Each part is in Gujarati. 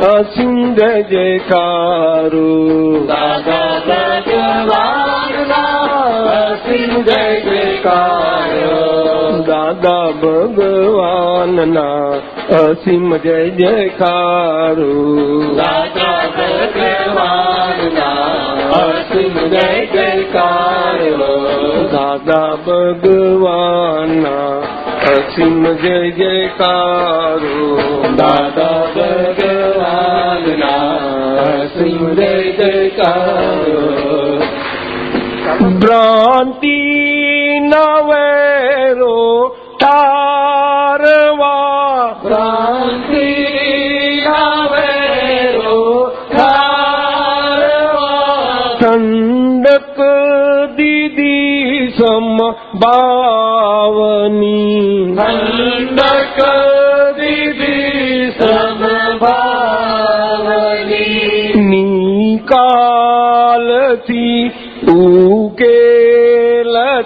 અસીમ જય જયકારો દાદા ભગવાનના અસીમ જય જયકારો દાદા ભગવાનના અસીમ જય જયકારો દાદા ભગવાનના અસીમ જય જયકારો દાદા ભગવાનના અસીમ જય જયકારો દાદા ભગવાનના અસીમ જય જયકારો ભ્રાંતિ નવેરો તારવા ભ્રાંતિ નવેરો તારવા ઠંડક દીદી સમ બાવની ઠંડક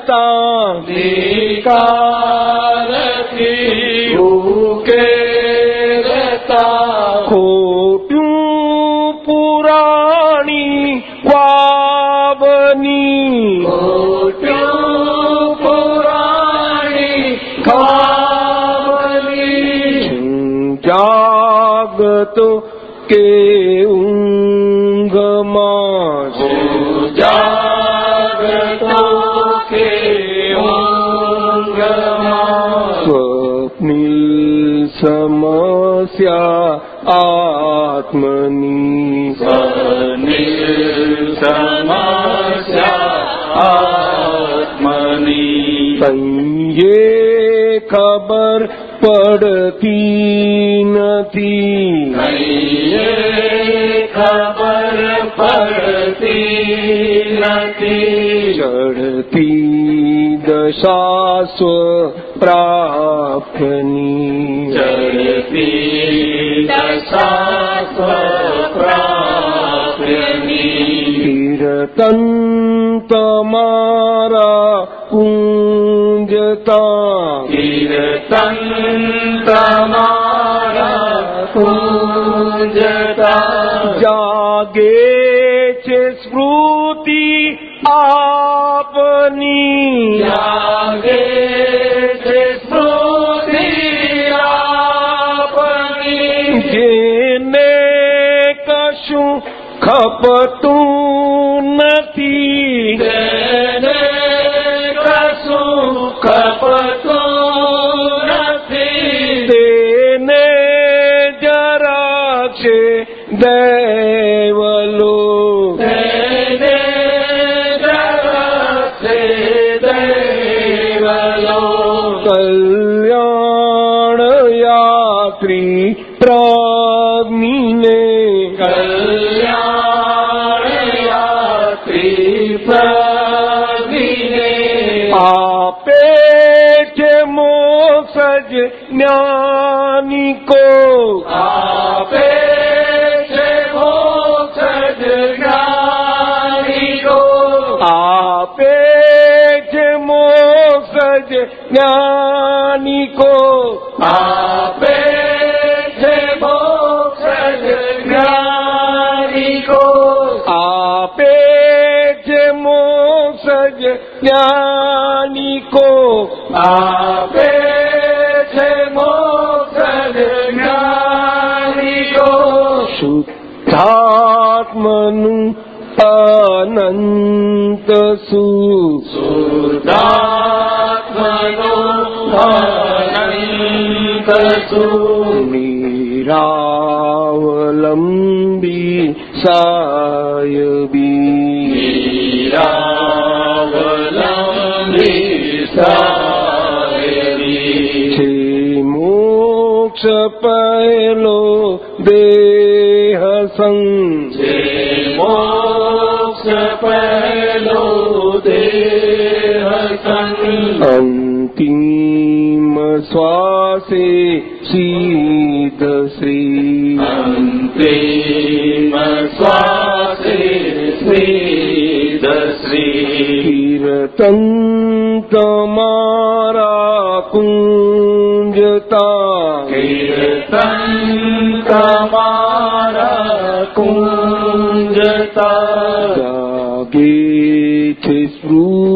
तां સંયે ખબર પડતી નથી. ખબર પડતી નથી. ચડતી દશા સ્વ પ્રાપ્તની ચડતી દશા સ્વ પ્રાપ્તની કીર્તન તમારા કીર્તન કીર્તન તમા Bye. સુતસુ સુદાત્મનો અનંતસુ નિરાવલંબી સાયબી નિરાવલંબી સાયબી છે મોક્ષ પહેલો દેહ સંગ શ્વાસે શીત શ્રી અંતિમ શ્વાસે શ્રી કીર્તન તમારા કુંજતા કીર્તન તમારા કુંજતા જાગે છે સ્મૃતિ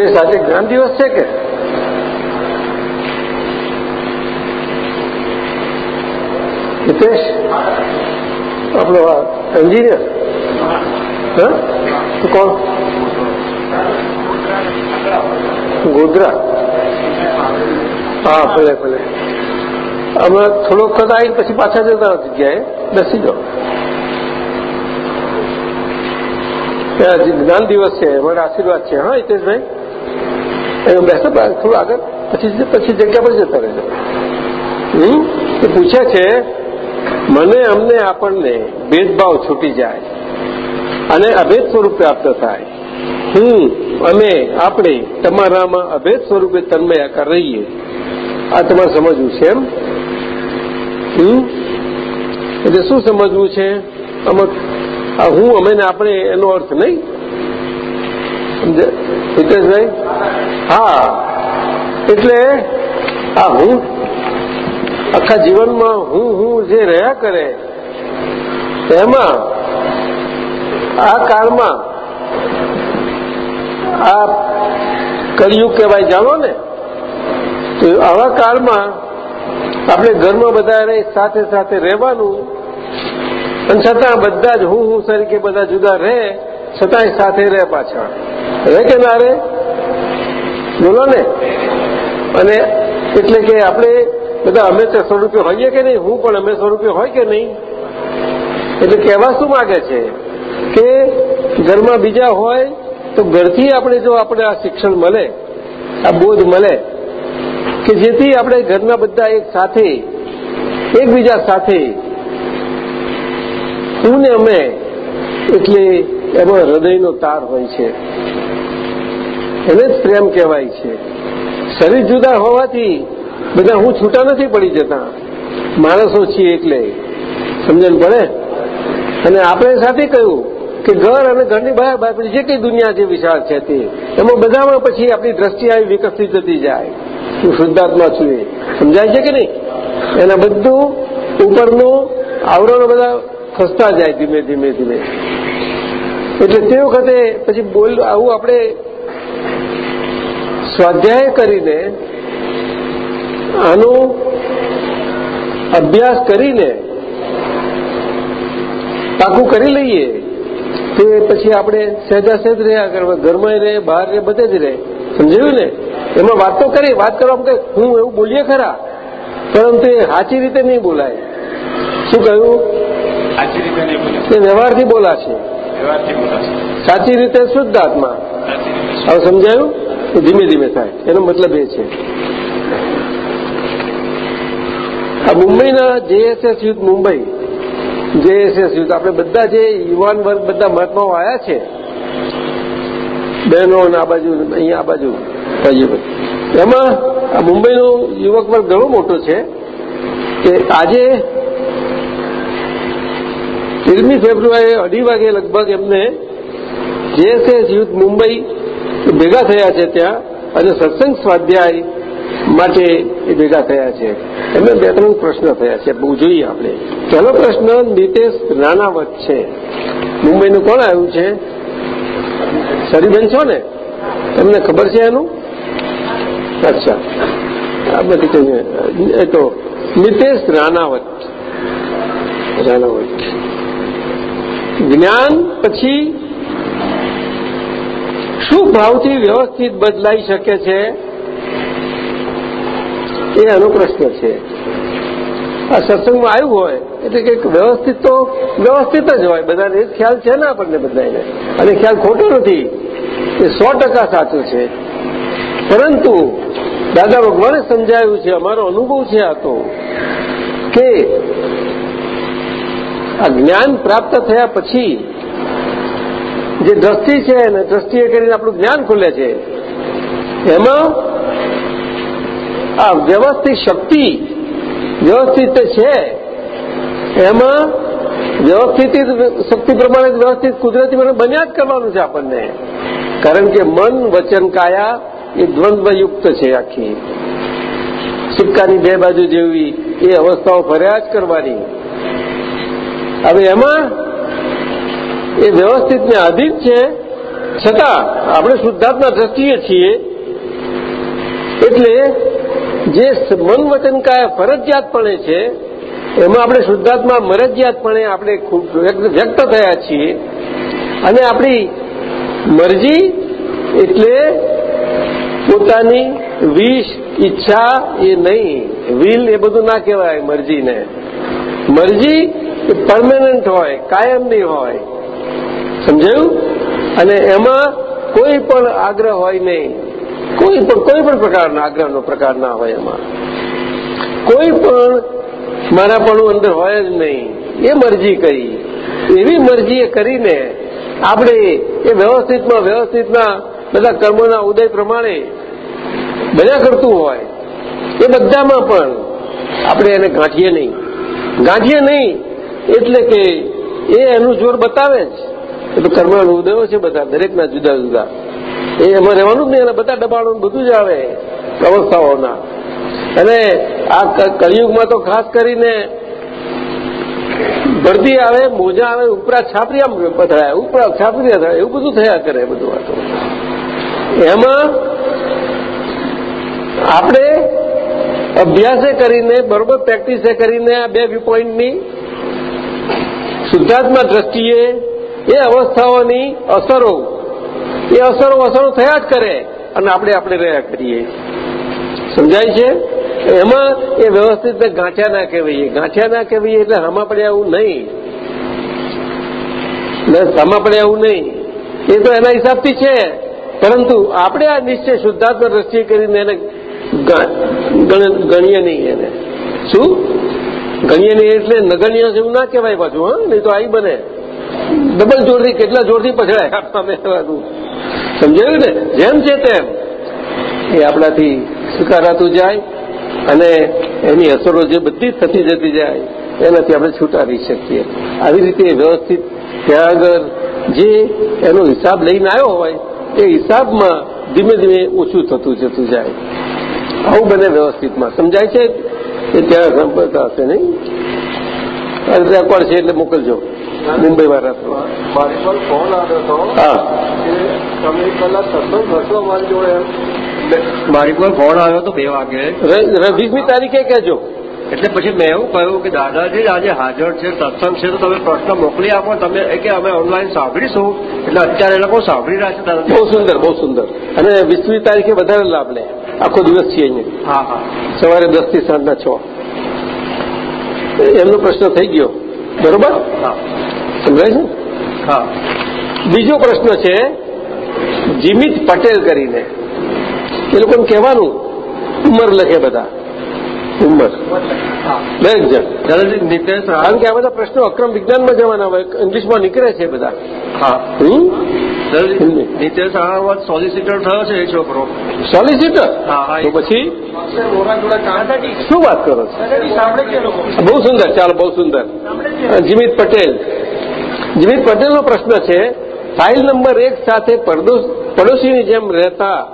હિતેશ આજે જ્ઞાન દિવસ છે કે? હિતેશ? આપણો આ એન્જિનિયર હા? કોણ? ગોધરા. હા, ભલે ભલે. અમે થોડો વખત આવીને પછી પાછા જતા જગ્યાએ બેસી જાઓ. જ્ઞાન દિવસ છે મારા આશીર્વાદ છે. હા, હિતેશભાઈ? એ બેસો થોડું આગળ પછી પછી જગ્યા પર જતા રહેજો? એ પૂછે છે, મને અમને આપણને ભેદભાવ છૂટી જાય અને અભેદ સ્વરૂપ પ્રાપ્ત થાય. હું અમે, આપણે તમારામાં અભેદ સ્વરૂપે તન્મયાકાર રહીએ. આ તમારે સમજવું છે એમ? હમ? એટલે શું સમજવું છે? આમાં હું, અમે ને આપણે એનો અર્થ નહીં? સમજ્યા? હિતેશભાઈ? હા. એટલે, આ હું, આખા જીવનમાં હું હું જે રહ્યા કરે, એમાં, આ કાળમાં, આ કળિયુગ કહેવાય, જાણો ને? તો આવા કાળમાં આપણે ઘરમાં બધા સાથે સાથે રહેવાનું, અને છતાં બધા જ હું હું તરીકે બધા જુદા રહે, છતાંય સાથે રહે પાછા. રહે કે ના રહે બોલો ને. અને એટલે કે આપણે બધા અમે તે સ્વરૂપે હોઈએ કે નહીં? હું પણ અમે સ્વરૂપે હોય કે નહીં? એટલે કહેવા શું માગે છે? કે ઘરમાં બીજા હોય તો ઘરથી આપણે જો આપણે આ શિક્ષણ મળે, આ બોધ મળે, કે જેથી આપણે ઘરના બધા એક સાથે, એકબીજા સાથે, હું ને અમે, એટલે એમાં હૃદયનો તાર હોય છે. એને જ પ્રેમ કહેવાય છે. શરીર જુદા હોવાથી બધા હું છૂટા નથી પડી જતા. માણસો છીએ એટલે. સમજણ પડે? અને આપણે સાથે કહ્યું કે ઘર અને ઘરની બહાર બહાર જે કઈ દુનિયા જે વિશાળ છે તે, એમાં બધામાં પછી આપણી દ્રષ્ટિ આવી વિકસિત થતી જાય. હું શુદ્ધાત્મા છું એ. સમજાય છે કે નહીં? એના બધું ઉપરનું આવરણો બધા ખસતા જાય ધીમે ધીમે ધીમે. એટલે તે વખતે પછી બોલ આવું આપણે સ્વાધ્યાય કરીને આનો અભ્યાસ કરીને પાકું કરી લઈએ. તે પછી આપણે સહેજા સહેજ રહ્યા કરવા ઘરમાં રહે બહાર રહે બધે જ રહે. સમજાયું ને? એમાં વાત તો કરી વાત કરવામાં કે હું એવું બોલીએ ખરા પરંતુ એ સાચી રીતે નહીં બોલાય. શું કહ્યું? એ વ્યવહારથી બોલાશે. સાચી રીતે શુદ્ધ આત્મા. હવે સમજાયું? ધીમે ધીમે થાય. એનો મતલબ એ છે. આ મુંબઈના JSS youth Mumbai JSS youth આપણે બધા જે યુવાન વર્ગ બધા મહાત્માઓ આવ્યા છે બહેનો આ બાજુ અહીંયા આ બાજુ એમાં આ મુંબઈનો યુવક વર્ગ ઘણો મોટો છે કે આજે તેરમી ફેબ્રુઆરી અઢી વાગે લગભગ એમને જેએસએસ યુથ મુંબઈ ભેગા થયા છે ત્યાં અને સત્સંગ સ્વાધ્યાય માટે એ ભેગા થયા છે. એમને બે ત્રણ પ્રશ્ન થયા છે. બહુ જોઈએ આપણે. પહેલો પ્રશ્ન, નીતેશ રાણાવત છે. મુંબઈનું કોણ આવ્યું છે? સરીબેન છો ને? તમને ખબર છે એનું? અચ્છા. આ બધી કહીએ તો નીતેશ રાણાવત. રાણાવત. જ્ઞાન પછી શું ભાવથી વ્યવસ્થિત બદલાઈ શકે છે? એ આનો પ્રશ્ન છે. આ સત્સંગમાં આવ્યું હોય, એટલે કે વ્યવસ્થિત તો વ્યવસ્થિત જ હોય. બધાને એ ખ્યાલ છે ને આપણને બધાને અને ખ્યાલ ખોટો નથી. એ સો ટકા સાચું છે. પરંતુ દાદા ભગવાને સમજાવ્યું છે, અમારો અનુભવ છે આ તો, કે આ જ્ઞાન પ્રાપ્ત થયા પછી જે દ્રષ્ટિ છે અને દ્રષ્ટિએ કરીને આપણું જ્ઞાન ખુલે છે, એમાં આ વ્યવસ્થિત શક્તિ વ્યવસ્થિત છે, એમાં વ્યવસ્થિત શક્તિ પ્રમાણે વ્યવસ્થિત કુદરતી મને બન્યા જ કરવાનું છે આપણને. કારણ કે મન, વચન, કાયા એ દ્વંદ્વયુક્ત છે આખી. સિક્કાની બે બાજુ જેવી એ અવસ્થાઓ ફર્યા જ કરવાની. હવે એમાં એ વ્યવસ્થિતને આધીન છે. છતાં આપણે શુદ્ધાત્મા દ્રષ્ટિએ છીએ. એટલે જે મન વચન કાય ફરજિયાતપણે છે, એમાં આપણે શુદ્ધાત્મા મરજિયાતપણે આપણે ખૂબ વ્યક્ત થયા છીએ. અને આપણી મરજી એટલે પોતાની વિષ, ઈચ્છા એ નહીં. વિલ એ બધું ના કહેવાય મરજીને. મરજી એ પરમેનન્ટ હોય, કાયમની હોય. સમજાયું? અને એમાં કોઈ પણ આગ્રહ હોય નહીં. કોઈ પણ કોઈ પણ પ્રકારના આગ્રહનો પ્રકાર ના હોય એમાં. કોઈ પણ મારાપણું અંદર હોય જ નહીં. એ મરજી કરી. એવી મરજી કરીને આપણે એ વ્યવસ્થિતમાં, વ્યવસ્થિતના બધા કર્મોના ઉદય પ્રમાણે બધા કરતું હોય. એ બધામાં પણ આપણે એને ગાંઠીએ નહીં. ગાંઠીએ નહીં. એટલે કે એ એનું જોર બતાવે જ. એ તો કર્મના ઉદયો છે બધા, દરેકના જુદા જુદા. એ એમાં રહેવાનું જ નહીં અને બધા દબાણો બધું જ આવે અવસ્થાઓના. અને આ કલયુગમાં તો ખાસ કરીને ભરતી આવે, મોજા આવે, ઉપરા છાપરિયા પથરાય, ઉપરા છાપરિયા થાય, એવું બધું થયા કરે બધું વાતો. એમાં આપણે અભ્યાસે કરીને, બરોબર પ્રેક્ટિસે કરીને આ બે વ્યૂ પોઈન્ટની શુદ્ધાત્મા દ્રષ્ટિએ એ અવસ્થાઓની અસરો, એ અસરો અસરો થયા જ કરે અને આપણે આપણે રહ્યા કરીએ. સમજાય છે? એમાં એ વ્યવસ્થિત ગાંઠ્યા ના કહેવાય ગાંઠ્યા ના કહેવાય એટલે હમા પડે આવું નહીં. હમા પડે આવું નહીં. એ તો એના હિસાબથી છે. પરંતુ આપણે આ નિશ્ચય શુદ્ધાત્મા દ્રષ્ટિએ કરીને એને ગણીએ નહીં એને. શું? ગણીએ એટલે નગણ્ય એવું ના કહેવાય પાછું, હા? નહીં તો આવી બને. ડબલ જોરથી કેટલા જોરથી પછડાય? સામે બધું સમજાયું ને? જેમ છે તેમ. એ આપણાથી સ્વીકારાતું જાય અને એની અસરો જે બધી થતી જતી જાય, એનાથી આપણે છૂટા શકીએ. આવી રીતે વ્યવસ્થિત ત્યાં આગળ જે એનો હિસાબ લઈને આવ્યો હોય, એ હિસાબમાં ધીમે ધીમે ઓછું થતું જતું જાય. આવું બને વ્યવસ્થિતમાં. સમજાય છે? એ ત્યાં સંપર્ક હશે નહીં. રેકોર્ડ છે એટલે મોકલજો. મુંબઈ વાળા મારી પર ફોન આવ્યો હતો હા. તમે પેલા સત્સંગ કરશો મારી જોડે મારી પર ફોન આવ્યો હતો બે વાગે. રવીસમી તારીખે કહેજો. એટલે પછી મેં એવું કહ્યું કે દાદાજી આજે હાજર છે સત્સંગ છે તો તમે પ્રશ્ન મોકલી આપો તમે કે અમે ઓનલાઈન સાંભળીશું. એટલે અત્યારે એ લોકો સાંભળી રહ્યા છે દાદાજી. બહુ સુંદર બહુ સુંદર. અને વીસમી તારીખે વધારે લાભ લે. આખો દિવસ છીએ અહીંયા. હા હા. સવારે દસથી સાંજના છ. એમનો પ્રશ્ન થઈ ગયો. બરોબર? સમજાય છે? હા. બીજો પ્રશ્ન છે જીમિત પટેલ કરીને. એ લોકોને કહેવાનું ઉંમર લખે બધા. ઉંમર દરેક જણ દાદાજી નિતેશ કારણ કે આ બધા પ્રશ્નો અક્રમ વિજ્ઞાનમાં જવાના હોય ઇંગ્લિશમાં નીકળે છે બધા. હા. નીચે શાળામાં સોલિસિટર થયો છે એ છોકરો. સોલિસિટર. તો પછી? શું વાત કરો છો? બહુ સુંદર. ચાલો બહુ સુંદર. જીમિત પટેલ. જીમિત પટેલનો પ્રશ્ન છે ફાઇલ નંબર એક સાથે પડોશ- પડોશીની જેમ રહેતા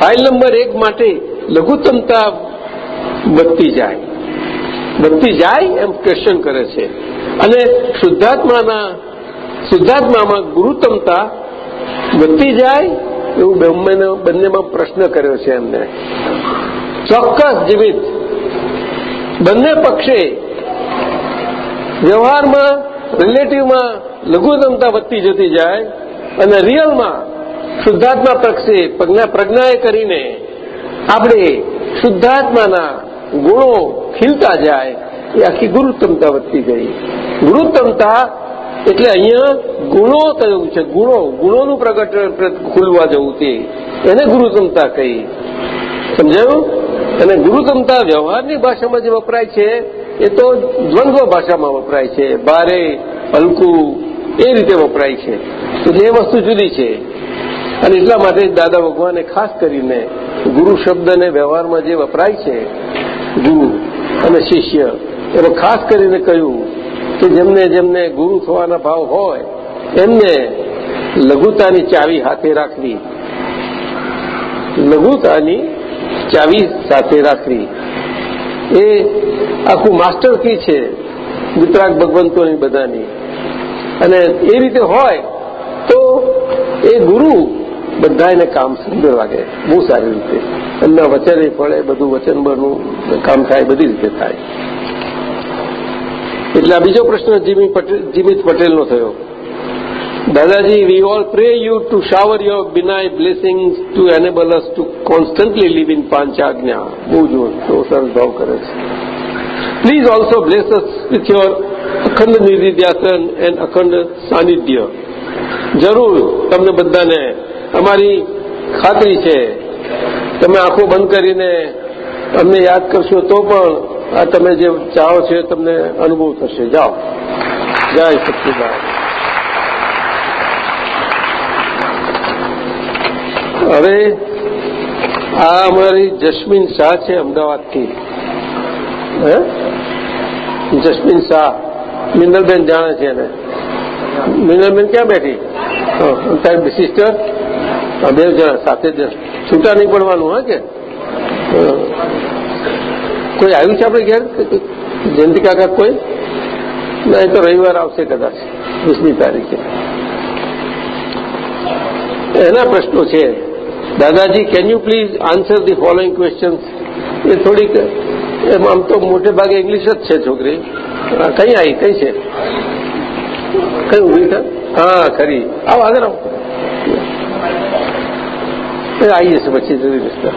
ફાઇલ નંબર એક માટે લઘુત્તમતા વધતી જાય. વધતી જાય એમ ક્વેશ્ચન કરે છે. અને શુદ્ધાત્માના, શુદ્ધાત્મામાં ગુરુત્તમતા વધતી જાય એવું બંને- બંનેમાં પ્રશ્ન કર્યો છે એમને. ચોક્કસ જીવિત. બંને પક્ષે વ્યવહારમાં રિલેટિવમાં લઘુત્તમતા વધતી જતી જાય અને રિયલમાં શુદ્ધાત્મા પક્ષે પ્રજ્ઞા, પ્રજ્ઞાએ કરીને આપણે શુદ્ધાત્માના ગુણો ખીલતા જાય, એ આખી ગુરુત્તમતા વધતી ગઈ. ગુરુત્તમતા એટલે અહીંયા ગુણો કહ્યું છે? ગુણો. ગુણોનું પ્રગટ ખુલવા જવું તે. એને ગુરુત્તમતા કહી. સમજાયું? અને ગુરુત્તમતા વ્યવહારની ભાષામાં જે વપરાય છે, એ તો દ્વંદ્વ ભાષામાં વપરાય છે. ભારે હલકું, એ રીતે વપરાય છે. તો એ વસ્તુ જુદી છે અને એટલા માટે જ દાદા ભગવાને ખાસ કરીને ગુરુ શબ્દને વ્યવહારમાં જે વપરાય છે, ગુરુ અને શિષ્ય એમાં ખાસ કરીને કહ્યું કે જેમને જેમને ગુરુ થવાના ભાવ હોય, એમને લઘુતાની ચાવી હાથે રાખવી. લઘુતાની ચાવી સાથે રાખવી. એ આખું માસ્ટર કી છે વિતરાગ ભગવંતોની બધાની. અને એ રીતે હોય તો એ ગુરુ બધા એને કામ સુંદર લાગે. બહુ સારી રીતે. એમના વચને ફળે બધું વચન બરનું કામ થાય, બધી રીતે થાય. એટલે આ બીજો પ્રશ્ન જીમિત પટેલનો થયો. Dadaji we all pray you to shower your divine blessings to enable us to constantly live in Panchagna બહુ જો સરસ ભાવ કરે છે. Please also bless us with your akhand nididhyasan and અખંડ સાનિધ્ય. જરૂર, તમને બધાને અમારી ખાતરી છે. તમે આંખો બંધ કરીને અમને યાદ કરશો તો પણ આ તમે જે ચાહો છો તમને અનુભવ થશે. જાઓ. જય સચિદાન હવે આ અમારી જસ્મીન શાહ છે અમદાવાદથી. જસ્મીન શાહ. મિનલબેન જાણે છે એને. મિનલબેન ક્યાં બેઠી? સિસ્ટર બે જણા સાથે જ છૂટા નહીં પડવાનું, હા કે. કોઈ આવ્યું છે આપણે ઘેર? જયંતિ કાકા કોઈ? ના, એ તો રવિવાર આવશે કદાચ, વીસમી તારીખે. એના પ્રશ્નો છે, Dadaji can you please answer the following question એ થોડીક, એમ આમ તો મોટે ભાગે ઇંગ્લિશ જ છે છોકરી. કઈ આવી કઈ છે? કઈ ઊભી હા, ખરી. આવો આગળ આવો. આવી જશે પછી જુદી રસ્તા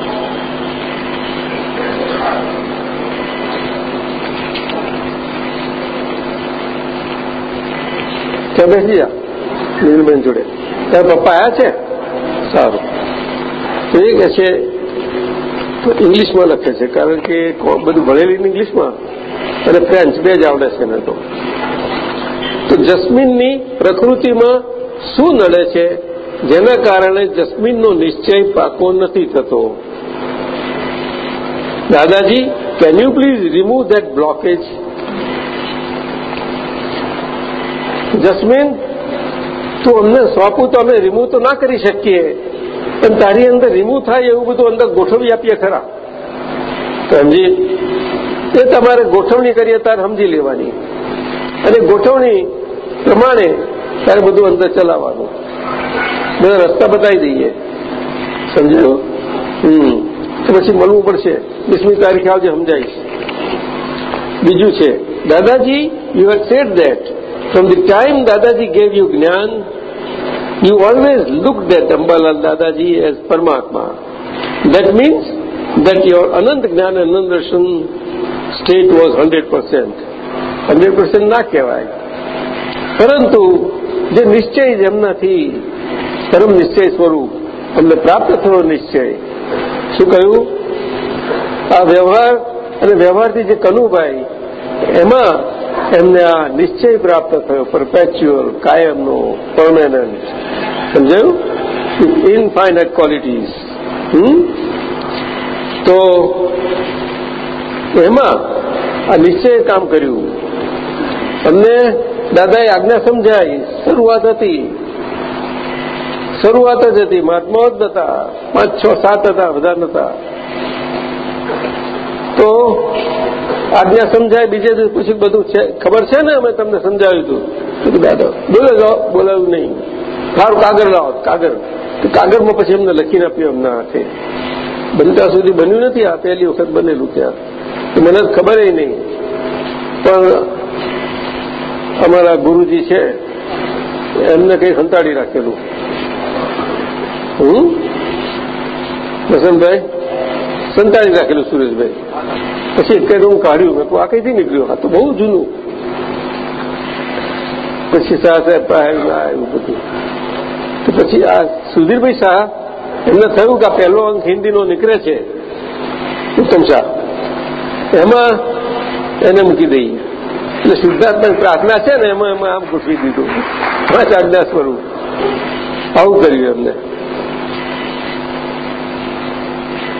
ત્યાં નીલબેન જોડે ત્યાં પપ્પા આવ્યા છે સારું તો એ કહે છે તો ઇંગ્લિશમાં લખે છે કારણ કે બધું ભણેલી ઇંગ્લિશમાં અને ફ્રેન્ચ બે જ આવડે છે ને તો જસ્મીનની પ્રકૃતિમાં શું નડે છે જેના કારણે જસ્મીનનો નિશ્ચય પાકો નથી થતો. Dadaji can you please remove that blockage Jasmine, તું અમને સોંપું તો અમે રિમૂવ તો ના કરી શકીએ. પણ તારી અંદર રિમૂવ થાય એવું બધું અંદર ગોઠવી આપીએ ખરા. સમજી એ તમારે ગોઠવણી કરીએ તારે સમજી લેવાની. અને ગોઠવણી પ્રમાણે તારે બધું અંદર ચલાવવાનું. બધા રસ્તા બતાવી દઈએ સમજાયું હમ પછી મળવું પડશે વીસમી તારીખે આવજે સમજાઈશ બીજું છે Dadaji you have said that from the time Dadaji gave you gyan you always looked at Ambalal Dadaji as Paramatma. That means that your Anand Jnana Anand Darshan state was 100%. 100% ના કહેવાય પરંતુ જે નિશ્ચય જેમનાથી પરમ નિશ્ચય સ્વરૂપ. તમને પ્રાપ્ત થયો નિશ્ચય. શું કહ્યું? આ વ્યવહાર અને વ્યવહારથી જે કનુભાઈ, એમાં એમને આ નિશ્ચય પ્રાપ્ત થયો પરપેચ્યુઅલ કાયમનો પરમેનન્ટ સમજાયું? ઇનફાઇનાઇટ ક્વોલિટીઝ તો એમાં આ નિશ્ચય કામ કર્યું. અમને દાદાએ આજ્ઞા સમજાય શરૂઆત હતી. શરૂઆત જ હતી. મહાત્માઓ જ નતા. પાંચ, છ, સાત હતા, બધા નતા. તો આજ્ઞા સમજાય, બીજે દિવસ પછી બધું છે? ખબર છે ને અમે તમને સમજાવ્યું હતું કીધું દાદા, બોલે જાઓ બોલાવ્યું નહીં. સારું કાગળ લાવો. કાગળ? કાગળમાં પછી અમને લખીને આપ્યું એમના હાથે. બનતા સુધી બન્યું નથી, આ પહેલી વખત બનેલું ત્યાં મને ખબર નહીં. પણ અમારા ગુરુજી છે, એમને કંઈ સંતાડી રાખેલું. હમ વસંતભાઈ સંતાડી રાખેલું સુરેશભાઈ પછી એક હું કાઢ્યું મેં આ કઈથી નીકળ્યું આ તો બહુ જૂનું પછી શાહ સાહેબ આવ્યું બધું તો પછી આ સુધીરભાઈ શાહ એમને થયું કે આ પહેલો અંક હિન્દીનો નીકળે છે ઉત્તમ શાહ એમાં એને મૂકી દઈએ એટલે શુદ્ધાત્મા પ્રાર્થના છે ને એમાં એમાં આમ ગોઠવી દીધું પાંચ આજ્ઞા સ્વરૂપ આવું કર્યું એમને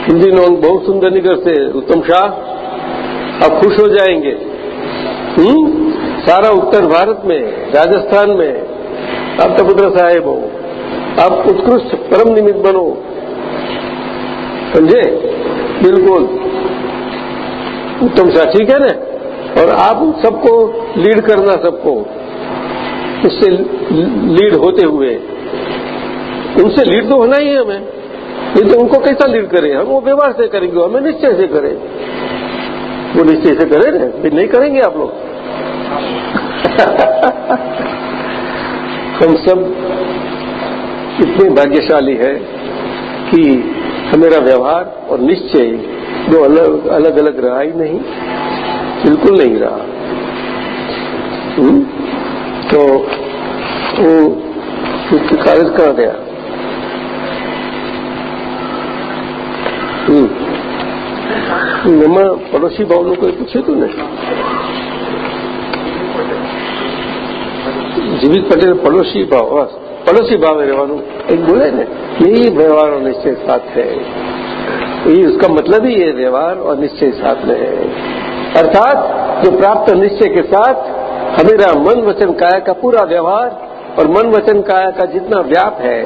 हिंदी नो बहुत सुंदर निकलते उत्तम शाह, आप खुश हो जाएँगे। हम्म? सारा उत्तर भारत में, राजस्थान में। आप तपुत्र साहेब हो। आप उत्कृष्ट परम निमित्त बनो। समझे? बिल्कुल। उत्तम शाह, ठीक है ना? और आप सबको लीड करना सबको। उससे लीड होते हुए। उनसे लीड तो होना ही है हमें। नहीं तो उनको कैसा लीड करें? हम वो व्यवहार से करेंगे, हमें निश्चय से करें। वो निश्चय से करें ना? फिर नहीं करेंगे आप लोग। हम सब इतने भाग्यशाली है कि हमेरा व्यवहार और निश्चय दो अलग अलग अलग रहा ही नहीं, बिल्कुल नहीं रहा। हुँ? तो वो कागज़ कहाँ गया? એમાં પડોશી ભાવનું કોઈ પૂછ્યું હતું ને જીવિત પટેલ પડોશી ભાવ पड़ोसी भाव में रहवानू एक बोले ना यही व्यवहार और निश्चय साथ है यही उसका मतलब ही ये व्यवहार और निश्चय साथ में है अर्थात जो प्राप्त निश्चय के साथ हमेरा मन वचन काया का पूरा व्यवहार और मन वचन काया का जितना व्याप है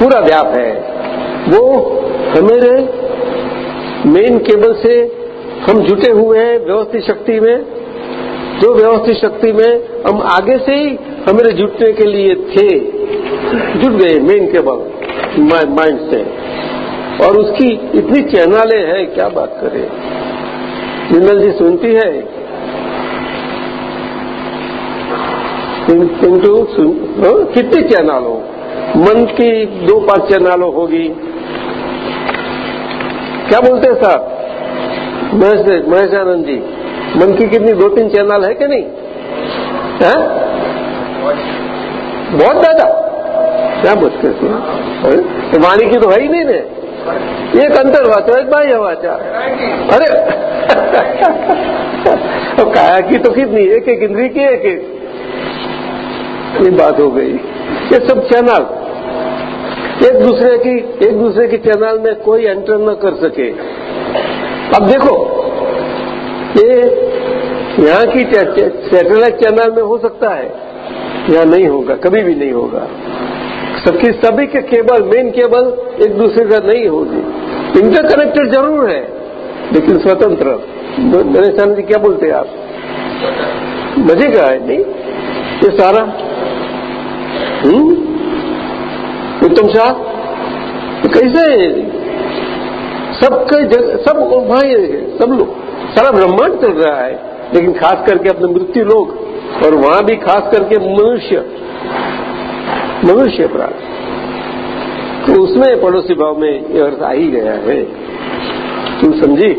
पूरा व्याप है वो हमेरे मेन केबल से हम जुटे हुए हैं व्यवस्थित शक्ति में। जो व्यवस्थित शक्ति में हम आगे से ही हमें जुटने के लिए थे, जुट गए मेन केबल माइंड से। और उसकी इतनी चैनलें हैं, क्या बात करें। निर्मल जी सुनती है? सुन हाँ? कितने चैनल? हो मन की दो पाँच चैनलों होगी। क्या बोलते हैं साहब महेश महेश आनंद जी मन की कितनी दो तीन चैनल है कि नहीं? है? बहुत ज़्यादा। क्या बोलते हैं तो वाणी की तो है ही नहीं ने। एक अंतर वाचा एक बाह्य वाचा अरे, अब काया की तो कितनी एक एक इंद्री की एक एक ये बात हो गई। ये सब चैनल। एक दूसरे की, एक दूसरे की चैनल में कोई एंटर न कर सके। अब देखो, ये यहाँ की सैटेलाइट चैनल में हो सकता है यहाँ नहीं होगा, कभी भी नहीं होगा। सबकी, सभी के केबल मेन केबल एक दूसरे का नहीं होगी। इंटरकनेक्टेड ज़रूर है, लेकिन स्वतंत्र। गणेश आनंद जी क्या बोलते हैं आप? मज़े का है, नहीं? ये सारा? हम्म? उत्तम शाह तो कैसे है सबके जग, सब भाई सब लोग सारा ब्रह्मांड चल रहा है। लेकिन खास करके अपने मृत्यु लोग और वहाँ भी खास करके मनुष्य मनुष्य प्राण तो उसमें पड़ोसी भाव में ये अर्थ आ ही गया है। तू समझी?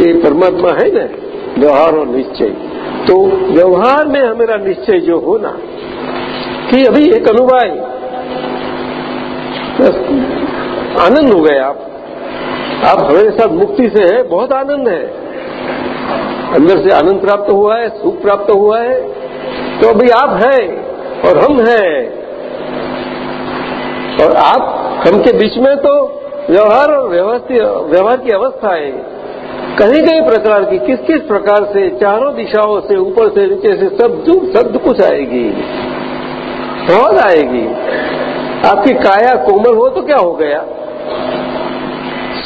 ये परमात्मा है ना व्यवहार और निश्चय। तो व्यवहार में हमारा निश्चय जो होना कि अभी एक अनुवाय आनंद हो गए आप। आप हमारे साथ मुक्ति से है, बहुत आनंद है। अंदर से आनंद प्राप्त हुआ है, सुख प्राप्त हुआ है। तो अभी आप हैं और हम हैं। और आप, हम के बीच में तो व्यवहार और व्यवहार की अवस्था है। कहीं कहीं प्रकार की किस किस प्रकार से, चारों दिशाओं से, ऊपर से, नीचे से, सब सब कुछ आएगी। बहुत आएगी आपकी काया कोमल हो तो क्या हो गया?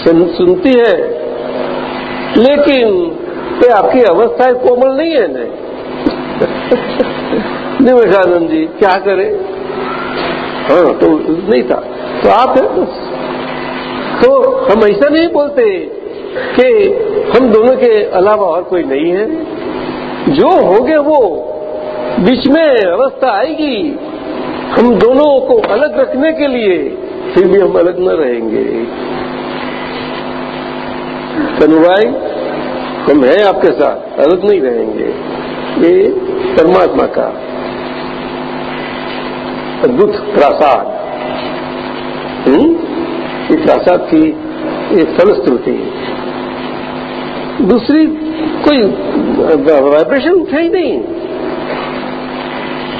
सुन, सुनती है। लेकिन ये आपकी अवस्थाएँ कोमल नहीं है न? निमेशानंद जी क्या करें? हाँ तो नहीं था। तो आप है बस। तो हम ऐसा नहीं बोलते कि हम दोनों के अलावा और कोई नहीं है। जो होगे वो बीच में अवस्था आएगी। हम दोनों को अलग रखने के लिए फिर भी हम अलग न रहेंगे। कनुभाई हम हैं आपके साथ, अलग नहीं रहेंगे। ये परमात्मा का अद्भुत प्रासाद। ये प्रासाद की एक फलश्रुति। दूसरी कोई वाइब्रेशन उठे ही नहीं।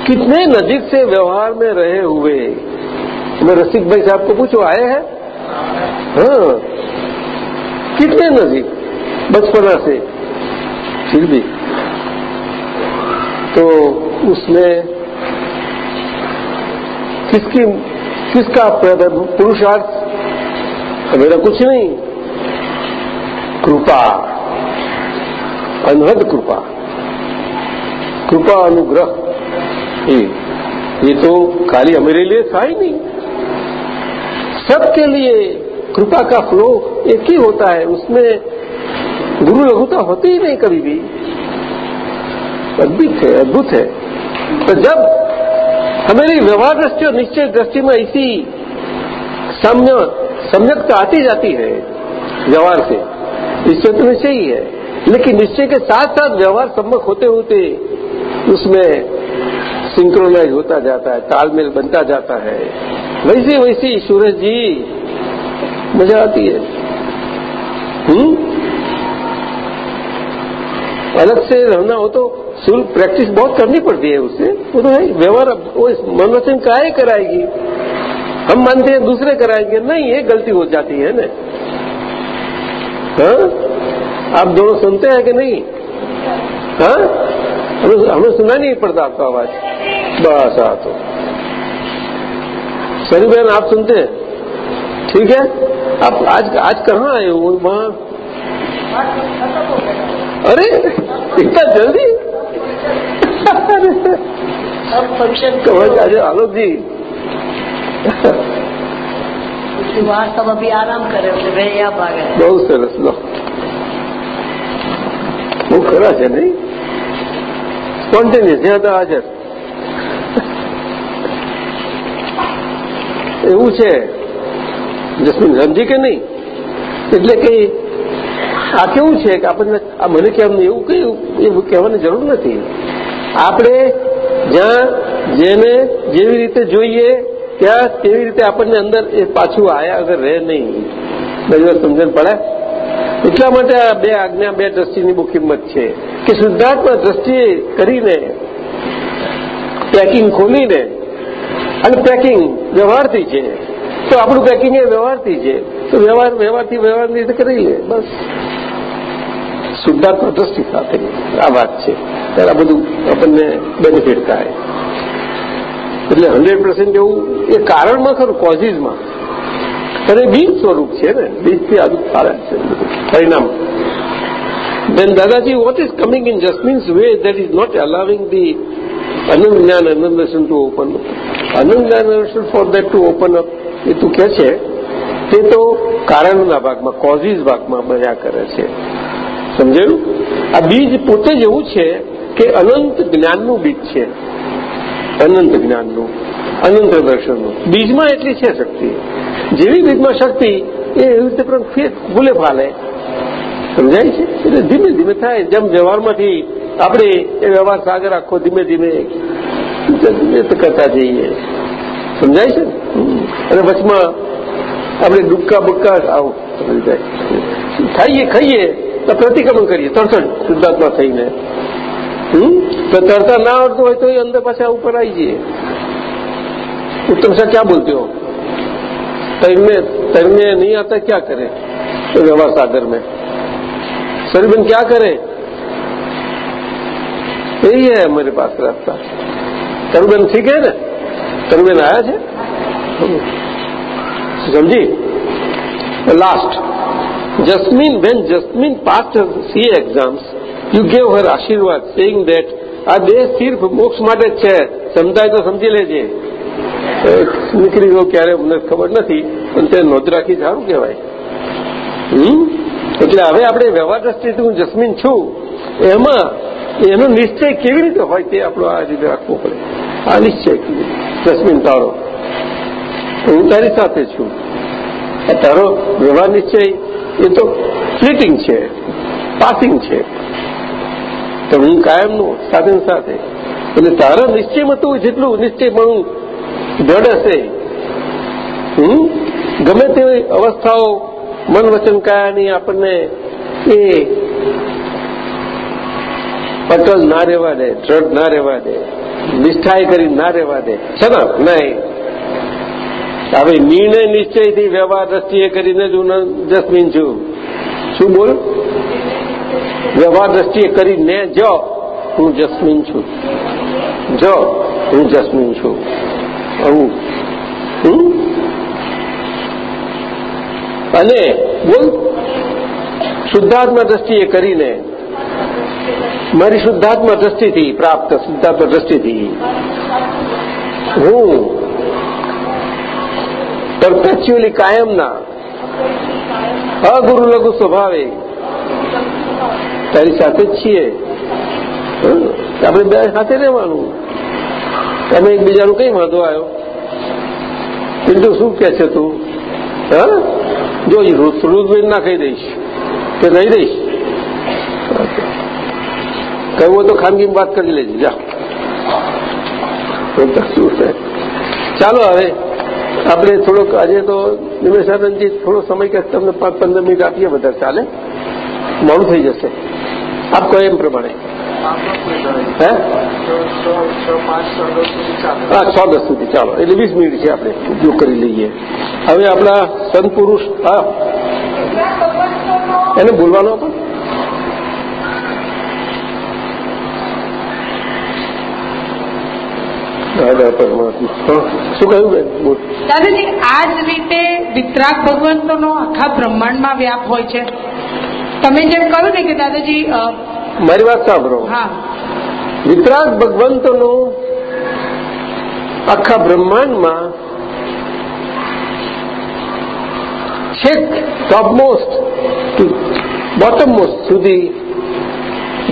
कितने नजीक से व्यवहार में रहे हुए? मैं रसिक भाई साहब को पूछो, आए हैं? हाँ। कितने नजीक? बचपना से। फिर भी। तो उसमें किसकी, किसका पुरुषार्थ? मेरा कुछ नहीं। कृपा। अनहद कृपा। कृपा अनुग्रह। ये ये तो खाली मेरे लिए था ही नहीं। सबके लिए कृपा का फ्लो एक ही होता है। उसमें गुरु लघुता होती ही नहीं कभी भी। अद्भुत है अद्भुत है। तो जब हमारी व्यवहार दृष्टि और निश्चय दृष्टि में सम्य, सम्यकता आती जाती है व्यवहार से, निश्चय तो निश्चय ही है। लेकिन निश्चय के साथ साथ व्यवहार सम्मक होते होते उसमें सिंक्रोनाइज होता जाता है, तालमेल बनता जाता है। वैसे, वैसी, सूरज जी, मज़ा आती है। हम्म? अलग से रहना हो तो शुरू प्रैक्टिस बहुत करनी पड़ती है उससे। वो तो है व्यवहार वो मनोरंजन का ही कराएगी? हम मानते हैं दूसरे कराएँगे। नहीं, ये गलती हो जाती है ना। हाँ? आप दोनों सुनते हैं कि नहीं? हाँ? हमें सुना नहीं पड़ता आपका आवाज़। बस आ तो सनी बहन आप सुनते हैं ठीक है आप आज आज कहाँ आए हो वहां अरे इतना जल्दी फंक्शन तो अरे आलोक जी वहाँ सब अभी आराम करे એટલે ભાઈ આ ભાગે બહુ સરસ લો બહુ ખરા છે નહીં સ્પોન્ટેનિયસ જ્યાં ત્યાં હાજર એવું છે? જસ્મીન, સમજી કે નહીં? એટલે કે આ કેવું છે કે આપણને આ મને કેમ એવું કયું એવું કહેવાની જરૂર નથી. આપણે જ્યાં જેને જેવી રીતે જોઈએ, ત્યાં તેવી રીતે આપણને અંદર એ પાછું આયા અગર રહે નહીં. બધી વાર સમજણ પડે? એટલા માટે આ બે આજ્ઞા, બે દ્રષ્ટિની બહુ કિંમત છે કે શુદ્ધાત્મા દ્રષ્ટિએ કરીને પેકિંગ ખોલીને અને પેકિંગ વ્યવહારથી છે. તો આપણું પેકિંગ એ વ્યવહારથી છે. તો વ્યવહાર વ્યવહારથી વ્યવહારની રીતે કરી લે બસ. શુદ્ધાત્મા દ્રષ્ટિ સાથે. આ વાત છે. ત્યારે આ બધું આપણને બેનિફિટ થાય. એટલે હંડ્રેડ પર્સન્ટ એવું એ કારણમાં ખરું કોઝીસમાં અને બીજ સ્વરૂપ છે ને. બીજથી આજુ કારણ છે. પરિણામ. Then Dadaji, what is coming in Jasmine's way that is not allowing the Anand Jnana Anand to open? Up? For that to open up, એ તું કહે છે? તે તો કારણના ભાગમાં કોઝીસ ભાગમાં બન્યા કરે છે. સમજાયું આ બીજ પોતે જ એવું છે કે અનંત જ્ઞાનનું બીજ છે. અનંત જ્ઞાનનું, અનંત દર્શનનું. બીજમાં એટલી છે શક્તિ. જેવી બીજમાં શક્તિ, એ એવી રીતે પણ ભૂલે ફાલે સમજાય છે? એટલે ધીમે ધીમે થાય, જેમ વ્યવહારમાંથી આપણે એ વ્યવહાર સાગર આખો ધીમે ધીમે વ્યક્ત કરતા જઈએ સમજાય છે અને વચમાં આપણે ડુક્કા બુક્કા આવું સમજાય ખાઈએ ખાઈએ તો પ્રતિક્રમણ કરીએ તરત જ શુદ્ધાત્મા થઈને હમ? તો તરતા ના આવડતું હોય તો એ અંદર પાછા ઉપર આવી જઈએ उत्तम सा क्या बोलते हो तैरने तैरने नहीं आता क्या करे तो व्यवहार सागर में सरीबन क्या करे यही है हमारे पास रास्ता તરુબેન ઠીક હે ને? તરુબેન આવ્યા છે? સમજી? Last Jasmine ben Jasmine past C exams you gave her ashirvad saying that આ દેશ સિર્ફ મોક્ષ માટે જ છે. સમજાય તો સમજી લેજે. નીકળી ગયો ક્યારે મને ખબર નથી, પણ તે નોંધ રાખી સારું કહેવાય. એટલે હવે આપણે વ્યવહાર દ્રષ્ટિથી હું જસ્મીન છું. એમાં એનો નિશ્ચય કેવી રીતે હોય તે આપણો આ રીતે રાખવો પડે. આ નિશ્ચય જસ્મીન, તારો. હું તારી સાથે છું. તારો વ્યવહાર નિશ્ચય એ તો ફ્લિટિંગ છે પાસિંગ છે. તો હું કાયમનું સાથે સાથે, એટલે તારા નિશ્ચયમાં તું જેટલું નિશ્ચયપણું દ્રઢ હશે, હમ? ગમે તેવી અવસ્થાઓ મન વચન કાયાની આપણને એ અટલ ના રહેવા દે, દ્રઢ ના રહેવા દે, નિષ્ઠાએ કરી ના રહેવા દે. છે ને નહીં. હવે નિર્ણય નિશ્ચયથી વ્યવહાર દ્રષ્ટિએ કરીને જ હું જસ્મીન છું. શું બોલ? વ્યવહાર દ્રષ્ટિએ કરીને જ હું જસ્મીન છું. જ હું જસ્મીન છું. આવું? અને બોલ. શુદ્ધાત્મા દ્રષ્ટિએ કરીને મારી શુદ્ધાત્મ દ્રષ્ટિથી પ્રાપ્ત શુદ્ધાત્મ દ્રષ્ટિથી. હું પરપેચ્યુઅલી કાયમના અગુરુ લઘુ સ્વભાવે તારી સાથે જ છીએ? આપણે બે સાથે રહેવાનું. તમે એકબીજાનું કઈ વાંધો આવ્યો પિન્ટુ શું કે છે તું? હા? જો સુરજભાઈ ના કહી દઈશ કે નહીં દઈશ. કહ્યું હોય તો ખાનગીમાં વાત કરી લેજે, જાઓ. ચાલો હવે, આપણે થોડોક આજે તો નિમેશાનંદજી થોડો સમય કે તમને પાંચ પંદર મિનિટ આપીએ બધા, ચાલે? મોડું થઈ જશે. આપ કહો એમ પ્રમાણે. હે? હા, છ દસ સુધી, ચાલો. એટલે વીસ મિનિટ છે આપણે ઉપયોગ કરી લઈએ. હવે આપણા સંત પુરુષ હા. એને બોલવાનો પણ? દાદા પરમાત્મા શું કહ્યું બેન દાદાજી આ જ રીતે વિતરાગ ભગવંતોનો આખા બ્રહ્માંડમાં વ્યાપ હોય છે. તમે જેમ કહ્યું ને કે દાદાજી મારી વાત સાંભળો. હા. વિતરાગ ભગવંતોનો આખા બ્રહ્માંડમાં છેક ટોપમોસ્ટ બોટમ મોસ્ટ સુધી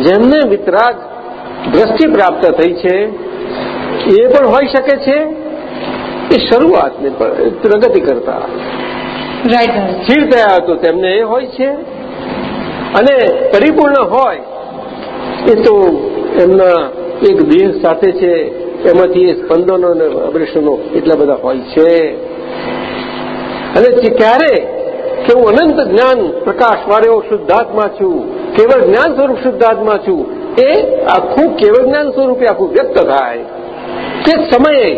જેમને વિતરાગ દ્રષ્ટિ પ્રાપ્ત થઈ છે એ પણ હોઈ શકે છે? એ શરૂઆતને પ્રગતિ કરતા. સ્થિર થયા હતો તેમને એ હોય છે. અને પરિપૂર્ણ હોય એ તો એમના એક દેહ સાથે છે એમાંથી એ સ્પંદનો અને અબ્રેશનો એટલા બધા હોય છે. અને ક્યારે કે હું અનંત જ્ઞાન પ્રકાશ હું શુદ્ધાત્મા છું કેવળ જ્ઞાન સ્વરૂપ શુદ્ધાત્મા છું એ આખું કેવળ જ્ઞાન સ્વરૂપે આખું વ્યક્ત થાય. તે સમયે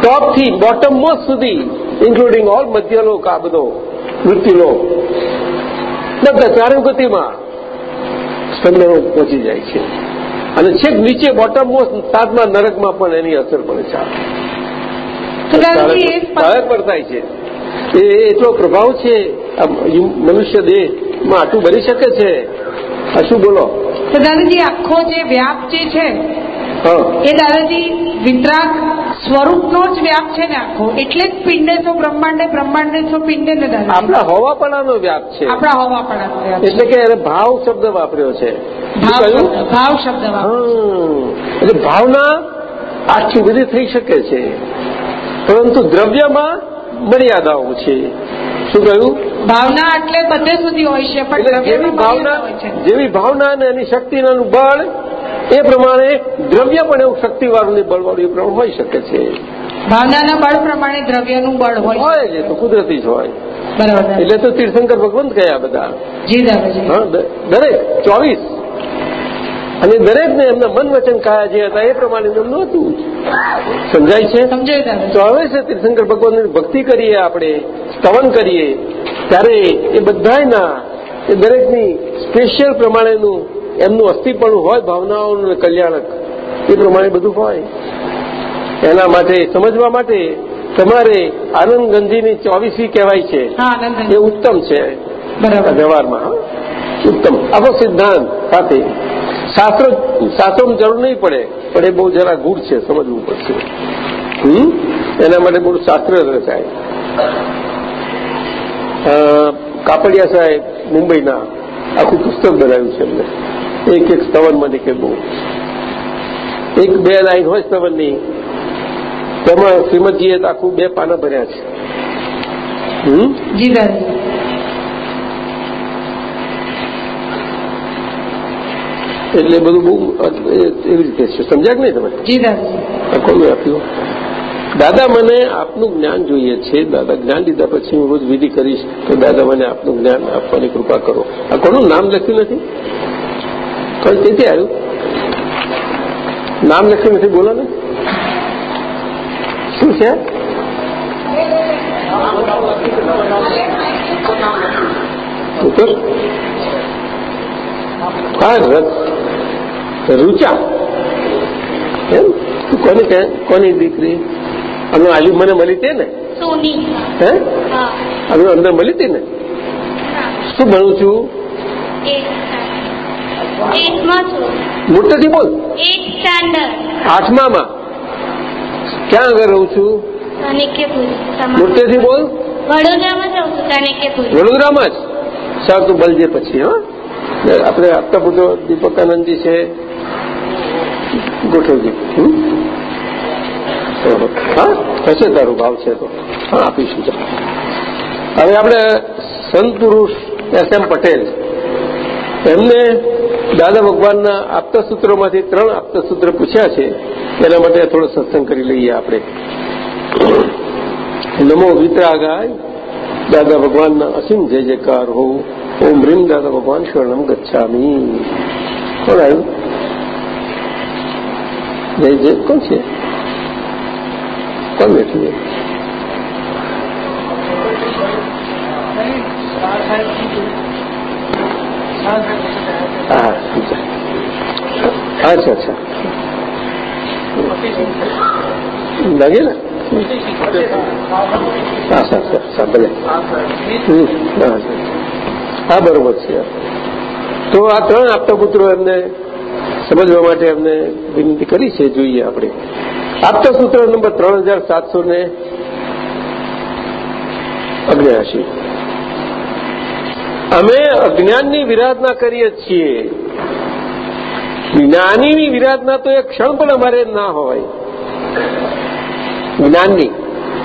ટોપથી બોટમ મોસ્ટ સુધી ઇન્ક્લુડિંગ ઓલ મધ્યલોક આ બધો મૃત્યુલોક બધા ચારે ગતિમાં પહોંચી જાય છે. અને છેક નીચે બોટમ મોસ્ટ સાતમા નરકમાં પણ એની અસર પડે છે. પણ થાય છે. એ એટલો પ્રભાવ છે મનુષ્ય દેહમાં આટલું બની શકે છે? આ શું બોલો? તો દાદાજી આખો જે વ્યાપ જે છે એ દાદાજી વિતરાક સ્વરૂપનો જ વ્યાપ છે ને આખો. એટલે જ પિંડે છો બ્રહ્માંડે બ્રહ્માંડે છો પિંડે ને દાદા આપણા હોવાપણાનો વ્યાપ છે. આપણા હોવા પણ વ્યાપ છે. એટલે કે એને ભાવ શબ્દ વાપર્યો છે. ભાવ? શબ્દ. એટલે ભાવના આટલી બધી થઈ શકે છે. પરંતુ દ્રવ્યમાં મર્યાદાઓ છે. શું કહ્યું? ભાવના એટલે બધે સુધી હોય છે પણ જેવી ભાવના છે. જેવી ભાવના અને એની શક્તિનું બળ એ પ્રમાણે દ્રવ્ય પણ એવું શક્તિવાળું બળવાળું એ પ્રમાણે હોઈ શકે છે. ભાવનાના બળ પ્રમાણે દ્રવ્યનું બળ હોય હોય જ તો કુદરતી જ હોય. બરાબર. એટલે તો તીર્થંકર ભગવંત કયા બધા. જી હા દરેક ચોવીસ અને દરેકને એમના મન વચન કાયા જે હતા એ પ્રમાણે એમનું હતું સમજાય છે? સમજાય તો હવે છે તીર્થંકર ભગવાનની ભક્તિ કરીએ આપણે સ્તવન કરીએ ત્યારે એ બધાયના એ દરેકની સ્પેશિયલ પ્રમાણેનું એમનું અસ્થિપણું હોય ભાવનાઓનું કલ્યાણક એ પ્રમાણે બધું હોય. એના માટે સમજવા માટે તમારે આનંદ ગંધીની ચોવીસી કહેવાય છે. એ ઉત્તમ છે. વ્યવહારમાં ઉત્તમ. આખો સિદ્ધાંત સાથે. શાસ્ત્રો શાસ્ત્રોની જરૂર નહીં પડે, પણ એ બહુ જરા ગુડ છે, સમજવું પડશે. હમ? એના માટે બહુ શાસ્ત્ર રચાય કાપડિયા સાહેબ, મુંબઈના, આખું પુસ્તક બનાવ્યું છે એમને. એક એક સ્તવનમાં નીકળે એક બે લાઈન હોય સ્તવનની. તેમાં શ્રીમદજીએ આખું બે પાના ભર્યા છે. હમ દાદાજી એટલે બધું બહુ એવી રીતે છે. સમજ્યા કે નહીં તમે? જી દાદાજી આ આપ્યું? દાદા મને આપનું જ્ઞાન જોઈએ છે. દાદા જ્ઞાન લીધા પછી હું રોજ વિધિ કરીશ તો દાદા મને આપનું જ્ઞાન આપવાની કૃપા કરો. આ કોનું નામ લખ્યું નથી? કઈ તેથી આવ્યું? નામ લખ્યું નથી? બોલો ને. શું છે? હા રૂચા એમ? કોની કહે કોની દીકરી? અમે આલી મને મળી તે ને? હે? અમે અંદર મળી હતી ને? શું ભણું છું? છું. મોટેથી બોલ. આઠમામાં. ક્યાં આગળ રહું છું? મોટેથી બોલ. વડોદરામાં જ વડોદરામાં જ? સારું તું બલજે પછી હા. આપણે આપતા પુત્રો દીપકાનંદજી છે. ગોઠવજી? હા? થશે તારું ભાવ છે તો. હા, આપીશું હવે આપણે સંત પુરુષ એસ એમ પટેલ. એમને દાદા ભગવાનના આપતા સૂત્રોમાંથી ત્રણ આપતા સૂત્ર પૂછ્યા છે. એના માટે થોડો સત્સંગ કરી લઈએ આપણે. નમો વિતરાગાય. દાદા ભગવાનના અસીમ જય જયકાર હો. ઓમ રીમ દાદા ભગવાન શરણમ ગચ્છામી. આવ્યું? જય જય, કોણ છે? કોણ બેઠું છે? હા અચ્છા અચ્છા અચ્છા. લાગે ને? હા સર સર ભલે. હા, બરોબર છે. તો આ ત્રણ આપતા પુત્રો એમને સમજવા માટે અમને વિનંતી કરી છે, જોઈએ આપણે. આપતા સૂત્ર નંબર ત્રણ હજાર સાતસો ને અગ્નેયાશી અમે અજ્ઞાનની વિરાધના કરીએ છીએ. જ્ઞાનીની વિરાધના તો એક ક્ષણ પણ અમારે ના હોય. જ્ઞાનની.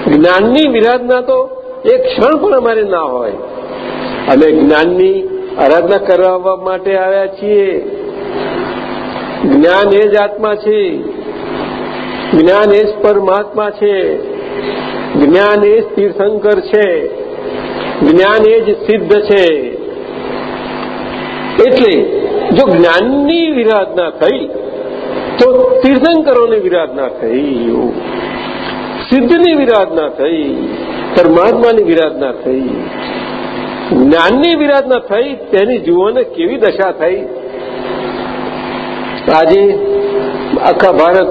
જ્ઞાનની વિરાધના તો એક ક્ષણ પણ અમારે ના હોય. અમે જ્ઞાનની આરાધના કરવા માટે આવ્યા છીએ. જ્ઞાન એ જ આત્મા છે. જ્ઞાન એ જ પરમાત્મા છે. જ્ઞાન એ જ તીર્થંકર છે. જ્ઞાન એ જ સિદ્ધ છે. એટલે જો જ્ઞાનની વિરાધના થઈ, તો તીર્થંકરોની વિરાધના થઈ. સિદ્ધની વિરાધના થઈ, પરમાત્માની વિરાધના થઈ. જ્ઞાનની વિરાધના થઈ, તેની જુઓને કેવી દશા થઈ? આજે આખા ભારત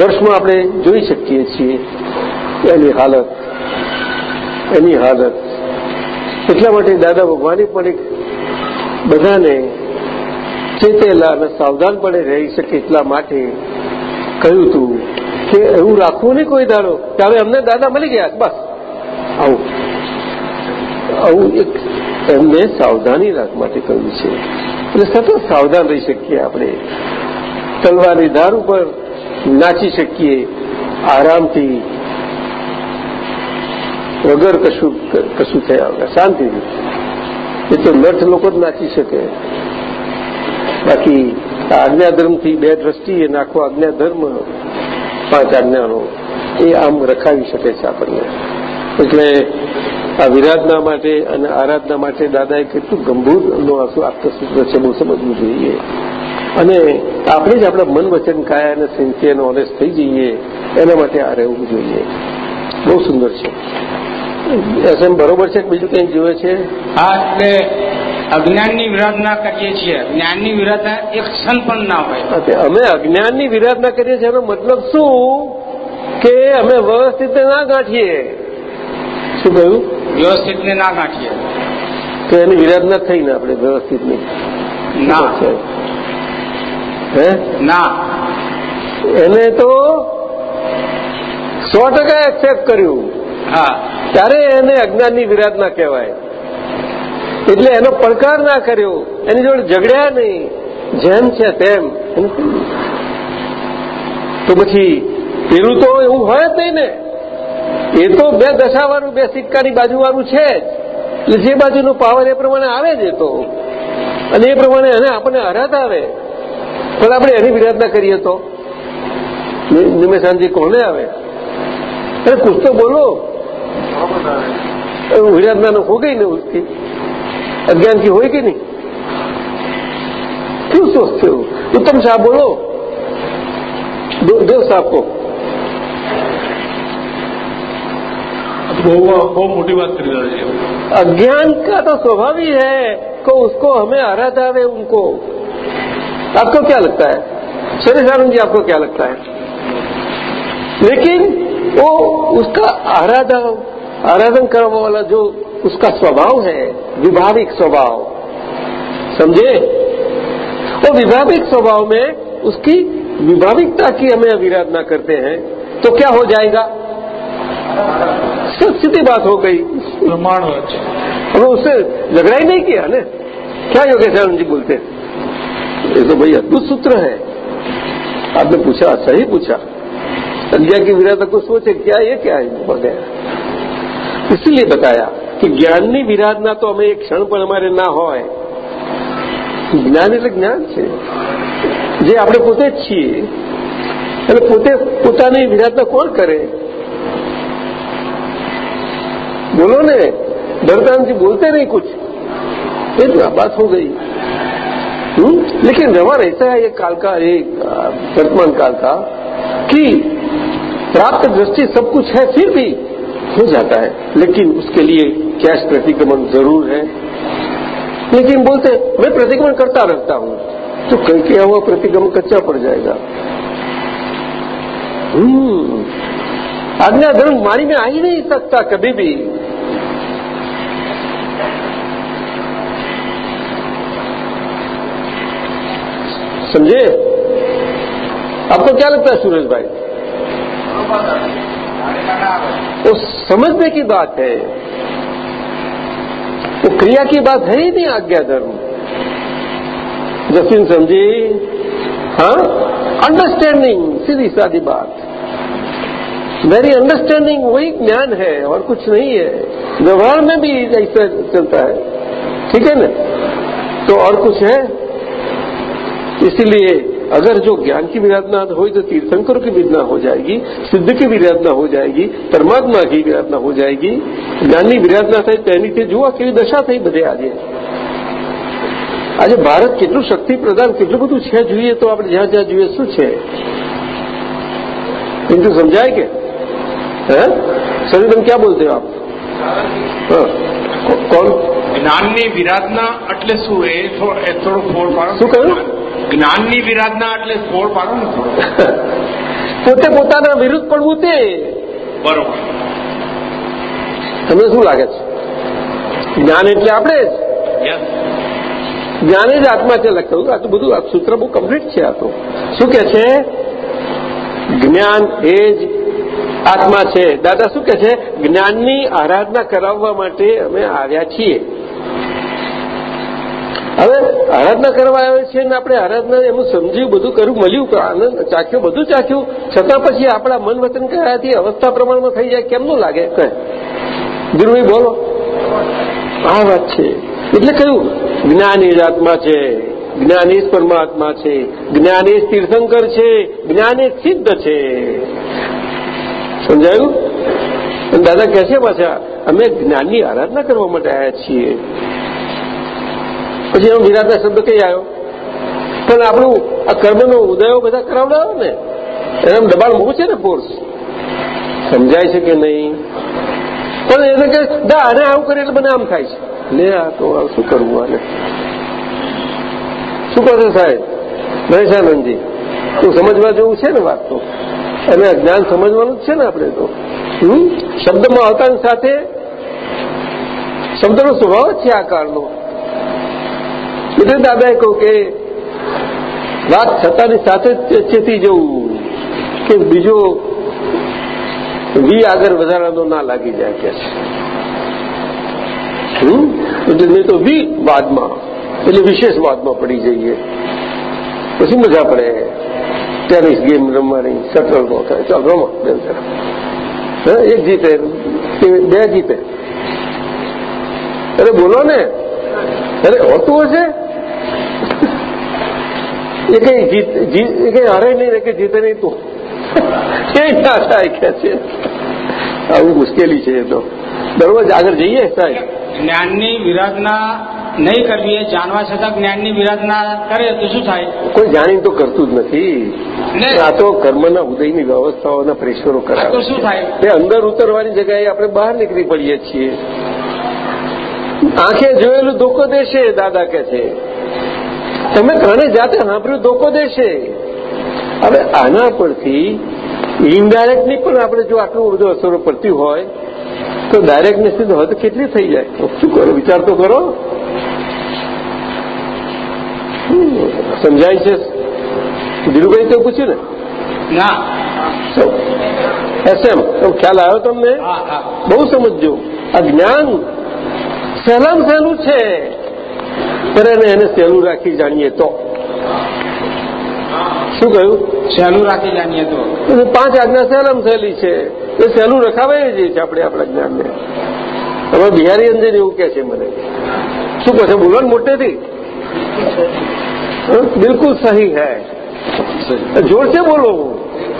વર્ષમાં આપણે જોઈ શકીએ છીએ એની હાલત એની હાલત. એટલા માટે દાદા ભગવાને પણ એક બધાને ચેતેલા અને સાવધાનપણે રહી શકે એટલા માટે કહ્યું હતું કે એવું રાખવું નહીં કોઈ દાડો. કે હવે અમને દાદા મળી ગયા, બસ. આવું. આવું એક એમને સાવધાની રાખ માટે કહ્યું છે. એટલે સતત સાવધાન રહી શકીએ આપણે. તલવારની ધાર ઉપર નાચી શકીએ. આરામથી વગર કશું કશું થયા વગર શાંતિથી એ તો નર્થ લોકો જ નાચી શકે. બાકી આજ્ઞાધર્મથી બે દ્રષ્ટિએ નાખો આજ્ઞાધર્મ, પાંચ આજ્ઞાનો, એ આમ રખાવી શકે છે આપણને. એટલે આ વિરાધના માટે અને આરાધના માટે દાદાએ કેટલું ગંભીર નો આપતો સૂત્ર છે બહુ સમજવું જોઈએ. અને આપણે જ આપણા મન વચન કાયા અને સિન્સિયર ઓનેસ્ટ થઈ જઈએ એના માટે આ રહેવું જોઈએ. બહુ સુંદર છે. એસ એમ બરોબર છે બીજું કંઈક જોવે છે? હા એટલે અજ્ઞાનની વિરાધના કરીએ છીએ. જ્ઞાનની વિરાધના એક ક્ષણ પણ ના હોય. અમે અજ્ઞાનની વિરાધના કરીએ છીએ એનો મતલબ શું? કે અમે વ્યવસ્થિત ના ગાંઠીએ. શું કહ્યું? વ્યવસ્થિત ને ના નાખીએ તો એની વિરાધના થઈ ને આપણે વ્યવસ્થિતની. ના હે? ના. એને તો સો ટકા એક્સેપ્ટ કર્યું. હા. ત્યારે એને અજ્ઞાનની વિરાધના કહેવાય. એટલે એનો પડકાર ના કર્યો. એની જોડે ઝઘડ્યા નહીં. જેમ છે તેમ. તો પછી પેલું તો એવું હોય જ નહીં ને. એ તો બે દશાવાળું બે સિક્કાની બાજુવાળું છે જ એટલે જે બાજુનો પાવર એ પ્રમાણે આવે જ એ તો અને એ પ્રમાણે એને આપણને હરાત આવે પણ આપણે એની વિરાધના કરીએ તો નિમેશાંતજી કોને આવે અરે कुछ तो बोलो विराधना हो गई ना उसकी अज्ञान की होगी नहीं क्यों सोचते हो उत्तम साहब बोलो दो, दो साहब બહુ બહુ મોટી વાત કરી રહ્યા છે अज्ञान का तो स्वभाव ही है को उसको हमें आराध आवे उनको आपको क्या लगता है शरीर आनंद जी आपको क्या लगता है लेकिन वो उसका आराधन आराधन करने वाला जो उसका स्वभाव है विभाविक स्वभाव समझे वो विभाविक स्वभाव में उसकी विभाविकता की हमें अविराधना करते हैं तो क्या हो जाएगा सब सीधी बात हो गई પ્રમાણ હોય છે हमें उससे झगड़ा ही नहीं किया ने क्या योगेश आनंद जी बोलते हैं ये तो भाई अद्भुत सूत्र है आपने पूछा सही पूछा अज्ञा की विराधना को सोचे क्या ये क्या है वगैरह इसीलिए बताया कि જ્ઞાનની વિરાધના તો અમે એક ક્ષણ પણ અમારે ના હોય જ્ઞાન એટલે જ્ઞાન છે જે આપણે પોતે જ છીએ અને પોતે પોતાની વિરાધના કોણ કરે बोलो ने भरतान जी बोलते नहीं कुछ। ये तो बात हो गई। हुँ? लेकिन व्यवहार ऐसा है, ये काल का, ये वर्तमान काल का, कि प्राप्त दृष्टि सब कुछ है, फिर भी हो जाता है। लेकिन उसके लिए कैश प्रतिक्रमण ज़रूर है। लेकिन बोलते मैं प्रतिक्रमण करता रहता हूँ तो कल किया हुआ प्रतिक्रमण कच्चा पड़ जाएगा। आज्ञा धर्म वाणी में आ ही नहीं सकता कभी भी। समझे? आपको क्या लगता है सूरज भाई? वो समझने की बात है। वो क्रिया की बात है ही नहीं आज्ञा धर्म। जसीन समझी? हाँ? अंडरस्टैंडिंग सीधी सादी बात। वेरी अंडरस्टैंडिंग वही ज्ञान है और कुछ नहीं है व्यवहार में भी ऐसा चलता है ठीक है ना तो और कुछ है इसीलिए अगर जो ज्ञान की विराधना हो तो तीर्थंकर की विराधना हो जाएगी सिद्ध की विराधना हो जाएगी परमात्मा की विराधना हो जाएगी જ્ઞાનની વિરાધના થઈ તેની તે જુઓ કેવી દશા થઈ બધે આજે આજે ભારત કેટલું શક્તિ પ્રદાન કેટલું બધું છે જોઈએ તો આપણે જ્યાં જ્યાં જોઈએ શું છે किंतु समझाए क्या है सभी तुम क्या बोलते हो आप हाँ को- कौन જ્ઞાનની વિરાધના એટલે શું એ થો- એ થોડું ફોડ પાડો શું કહ્યું? જ્ઞાનની વિરાધના એટલે ફોડ પાડો ને થોડું પોતે પોતાના વિરુદ્ધ પડવું તે બરોબર તમને શું લાગે છે જ્ઞાન એટલે આપણે જ યસ જ્ઞાન જ આત્મા છે લખ્યું આ તો બધું આ સૂત્ર બહુ કમ્પ્લીટ છે આ તો શું કે છે જ્ઞાન એ જ આત્મા છે. દાદા શું કે છે? જ્ઞાનની આરાધના કરાવવા માટે અમે આવ્યા છીએ. હવે આરાધના કરવા આવ્યા છીએ ને આપણે આરાધના એનું સમજ્યું, બધું કર્યું, મળ્યું આનંદ ચાખ્યું, બધું ચાખ્યું. છતાં પછી આપણા મન વચન કયાથી અવસ્થા પ્રમાણમાં થઈ જાય, કેમનું લાગે? કહે. ધીરુભાઈ, બોલો. આ વાત છે. એટલે કયું જ્ઞાન એ આત્મા છે. જ્ઞાન પરમાત્મા છે. જ્ઞાન એ તીર્થંકર છે. જ્ઞાન એ સિદ્ધ છે. સમજાયું? અને દાદા કહે છે પાછા, અમે જ્ઞાનની આરાધના કરવા માટે આવ્યા છીએ. પછી એનો વિરાટના શબ્દ કઈ આવ્યો? પણ આપણું આ કર્મનો ઉદયો બધા કરાવડાવે ને. એના દબાણ મૂકું છે ને ફોર્સ સમજાય છે કે નહીં? પણ એને કે દા, આને આવું કરે એટલે મને આમ થાય છે. લે, આ તો શું કરવું આને? શું કરશો સાહેબ? મહેશાનંદજી, તું સમજવા જેવું છે ને વાત તો? અને જ્ઞાન સમજવાનું જ છે ને આપણે તો? શબ્દમાં આવતાની સાથે શબ્દનો સ્વભાવ છે આકારનો એટલે દાદાએ કહ્યું કે વાત છતાંની સાથે જ ચેતી જવું. કે બીજો વી આગળ વધારાનો ના લાગી જાય કે છે. નહીં તો વી વાદમાં. એટલે વિશેષ વાદમાં પડી જઈએ. પછી મજા પડે. ટેનિસ ગેમ રમવાની શટલ નો થાય. ચાલ રમો બેન. એક જીતે બે જીતે. અરે બોલો ને. અરે હોતું હશે? એ કઈ જીત એ કઈ હારે નહીં કે જીતે નહીં તું? એ ના થાય કે છે? આવું મુશ્કેલી છે એ તો. દરરોજ આગળ જઈએ સાહેબ. જ્ઞાનની વિરાધના નહીં કરવી એ જાણવા છતાં જ્ઞાનની વિરાધના કરે તો શું થાય? કોઈ જાણીને તો કરતું જ નથી. આ તો કર્મના ઉદયની વ્યવસ્થાઓના પ્રેશરો કરાવે તો શું થાય? તે અંદર ઉતરવાની જગ્યાએ આપણે બહાર નીકળી પડીએ છીએ. આંખે જોયેલું ધોકો દેશે દાદા કે છે. તમે કાને જાતે સાંભળ્યું ધોકો દેશે હવે આના પરથી ઇનડાયરેક્ટની પણ આપણે જો આટલું બધું અસરો પડતી હોય તો ડાયરેક્ટની સ્થિતિ હદ કેટલી થઈ જાય? શું કરો? વિચાર તો કરો. સમજાય છે? ધીરુભાઈ તો પૂછ્યું ને? ના. એસએમ. તો ખ્યાલ આવ્યો તમને? બહુ સમજજો. આ જ્ઞાન સહેલામ સહેલું છે. પણ એને સહેલું રાખી જાણીએ તો. શું કહ્યું? સહેલું રાખી જાણીએ તો. પાંચ આજ્ઞા સહેલામ સહેલી છે એ સહેલું રખાવાય જ છે આપણે આપણા જ્ઞાનને. હવે બિહારી અંદર એવું કે છે મને. શું કહે છે? બોલો ને મોટેથી? બિલકુલ સહી હૈ. જોર से बोलो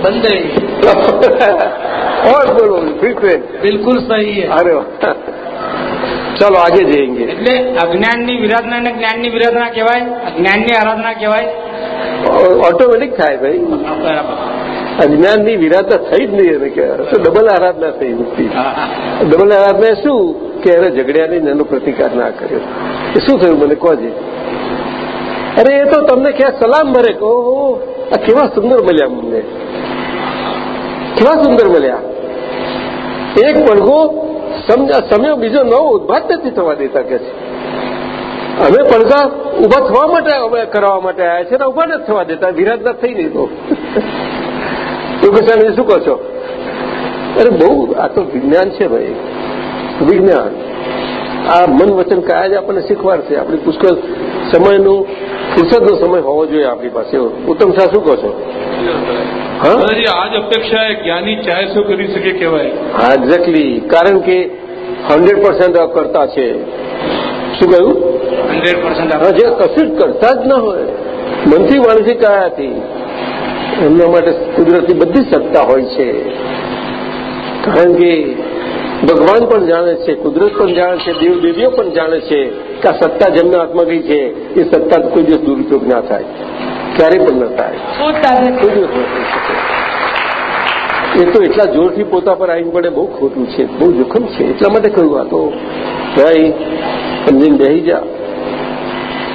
बंदे और बोलो फ्रीक्वेंट बिल्कुल सही है अरे वाह। चलो आगे जाएंगे એટલે અજ્ઞાનની વિરાધના ને જ્ઞાનની વિરાધના કહેવાય જ્ઞાનની આરાધના કહેવાય ઓટોમેટિક થાય ભાઈ બરાબર અજ્ઞાનની વિરાતા થઈ જ નહીં એને કહેવાય તો ડબલ આરાધના થઈ મુક્તિ હા, હા. ડબલ આરાધના શું કે એને ઝઘડ્યા નહીં એનો પ્રતિકાર ના કર્યો એ શું થયું મને કહો છે અરે, એ તો તમને ક્યાં સલામ ભરે કહો આ કેવા સુંદર મળ્યા મને કેવા સુંદર મળ્યા. એક પડઘો સમય બીજો નવો ઉદભાત નથી થવા દેતા કે છે. અમે પડઘા ઊભા થવા માટે અમે કરાવવા માટે આવ્યા છે ને ઊભા નથી થવા દેતા વિરાટના થઈ નહીં તો. યોગેશાને શું કહો છો? અરે, બહુ આ તો વિજ્ઞાન છે ભાઈ. વિજ્ઞાન. આ મન વચન કાયા જ આપણને શીખવાડશે. આપણી પુષ્કળ સમયનું ફુરસદનો સમય હોવો જોઈએ આપણી પાસે. ઉત્તમ શાહ શું કહો છો? આજ અપેક્ષા એ જ્ઞાની ચાહે શું કરી શકે કહેવાય. હા એક્ઝેક્ટલી કારણ કે હંડ્રેડ પર્સન્ટ કરતા છે. શું કહ્યું? હંડ્રેડ પર્સન્ટ જે કશું જ કરતા જ ના હોય. મનથી વાણથી કાયાથી એમના માટે કુદરતી બધી સત્તા હોય છે. કારણ કે ભગવાન પણ જાણે છે કુદરત પણ જાણે છે દેવ દેવીઓ પણ જાણે છે કે આ સત્તા જેમના હાથમાં ગઈ છે એ સત્તા કોઈ દિવસ દુરુપયોગ ના થાય. ક્યારે પણ ન થાય. કોઈ દિવસ ન થઈ શકે. એ તો એટલા જોરથી પોતા પર આવીને પડે બહુ ખોટું છે બહુ જોખમ છે. એટલા માટે કહ્યું આ તો. ભાઈ સમજીને બેહી જા.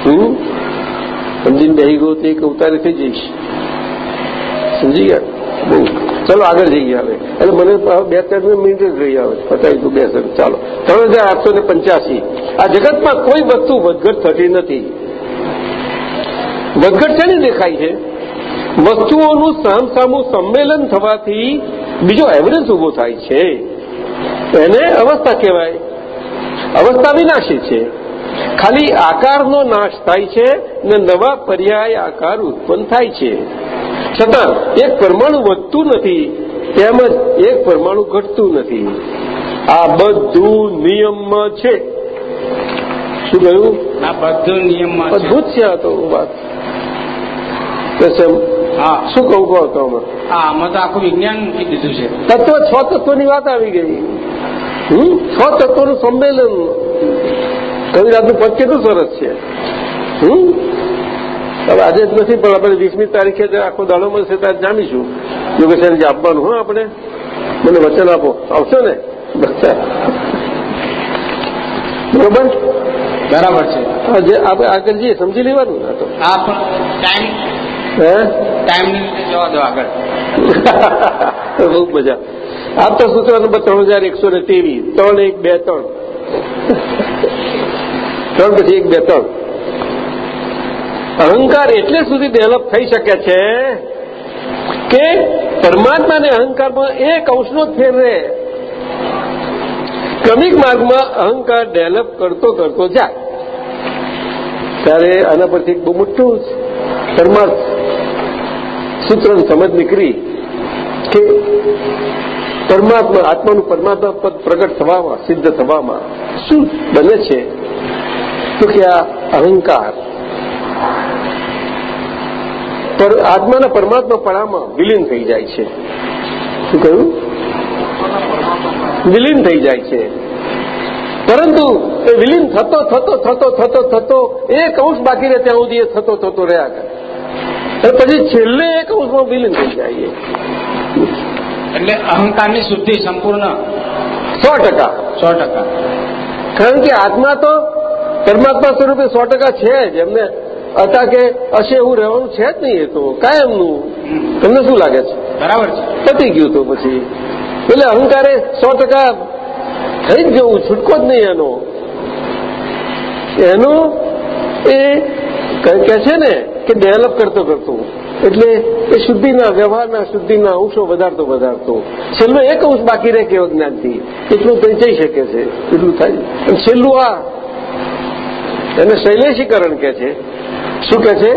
હમ સમજીને બેહી ગયો તો એક અવતારે થઈ જઈશ. સમજી ગયા? બહુ. ચલો આગળ જઈએ હવે. એટલે મને બે ત્રણ મિનિટ જ રહી આવે. પતાવી દઉં બે ચાલો. ત્રણ હજાર આઠસો ને પંચ્યાસી. આ જગતમાં કોઈ વસ્તુ વધઘટ થતી નથી. વધઘટ છે ને દેખાય છે? વસ્તુઓનું સામસામું સંમેલન થવાથી બીજો એવરેજ ઊભો થાય છે. એને અવસ્થા કહેવાય. અવસ્થા વિનાશી છે. ખાલી આકારનો નાશ થાય છે ને નવા પર્યાય આકાર ઉત્પન્ન થાય છે. છતાં એક પરમાણુ વધતું નથી તેમજ એક પરમાણુ ઘટતું નથી. આ બધું નિયમમાં છે. શું કહ્યું? આ બધું નિયમમાં અદભુત છે આ તો વાત. હા. શું કહું કહો તો આમાં? તો આખું વિજ્ઞાન દીધું છે. તત્વ છ તત્વની વાત આવી ગઈ. હમ? છ તત્વનું સંમેલન. કવિરાજનું પદ કેટલું સરસ છે. હમ? હવે આજે જ નથી પણ આપણે વીસમી તારીખે જે આખો દાડો મળશે ત્યારે જાણીશું યોગેશ્વરજી આપવાનું હું આપણે? મને વચન આપો. આવશો ને? બરોબર? બરાબર છે. જે આપણે આગળ જઈએ સમજી લેવાનું ને તો. ટાઈમ હે? ટાઈમની રીતે જવા દો આગળ. બહુ મજા. આપતા સૂત્ર નંબર ત્રણ હજાર એકસો ને ત્રેવીસ. ત્રણ એક બે ત્રણ. ત્રણ પછી એક બે ત્રણ. અહંકાર એટલે સુધી ડેવલપ થઈ શકે છે કે પરમાત્માને અહંકારમાં એક અંશનો જ ફેર રહે. ક્રમિક માર્ગમાં અહંકાર ડેવલપ કરતો કરતો જાય. ત્યારે આના પરથી બહુ મોટું પરમાર્થ સૂત્રની સમજ નીકળી કે પરમાત્મા આત્માનું પરમાત્મા પદ પ્રગટ થવામાં, સિદ્ધ થવામાં શું બને છે? તો કે આ અહંકાર પર આત્માના પરમાત્મા પણામાં વિલીન થઈ જાય છે. શું કહ્યું? વિલીન થઈ જાય છે. પરંતુ એ વિલીન થતો થતો થતો થતો થતો એક અંશ બાકી રહે ત્યાં સુધી એ થતો થતો રહ્યા કરે. અને પછી છેલ્લે એક અંશમાં વિલીન થઈ જાય. એટલે અહંકારની શુદ્ધિ સંપૂર્ણ સો ટકા. સો ટકા. કારણ કે આત્મા તો પરમાત્મા સ્વરૂપે સો ટકા છે જ. એમને હતા કે હશે એવું રહેવાનું છે જ નહીં એ તો. કાયમનું. તમને શું લાગે છે? બરાબર છે. પતી ગયું તો પછી. એટલે અહંકારે સો ટકા થઈ જ જવું છૂટકો જ નહીં એનો. એનો એ કે છે ને કે ડેવલપ કરતો કરતો. એટલે એ શુદ્ધિના વ્યવહારના શુદ્ધિના અંશો વધારતો વધારતો. છેલ્લો એક અંશ બાકી રહે કેવો જ્ઞાનથી? એટલું તો જઈ શકે છે. એટલું થાય. અને છેલ્લું આ. એને શૈલેષીકરણ કે છે. શું કે છે?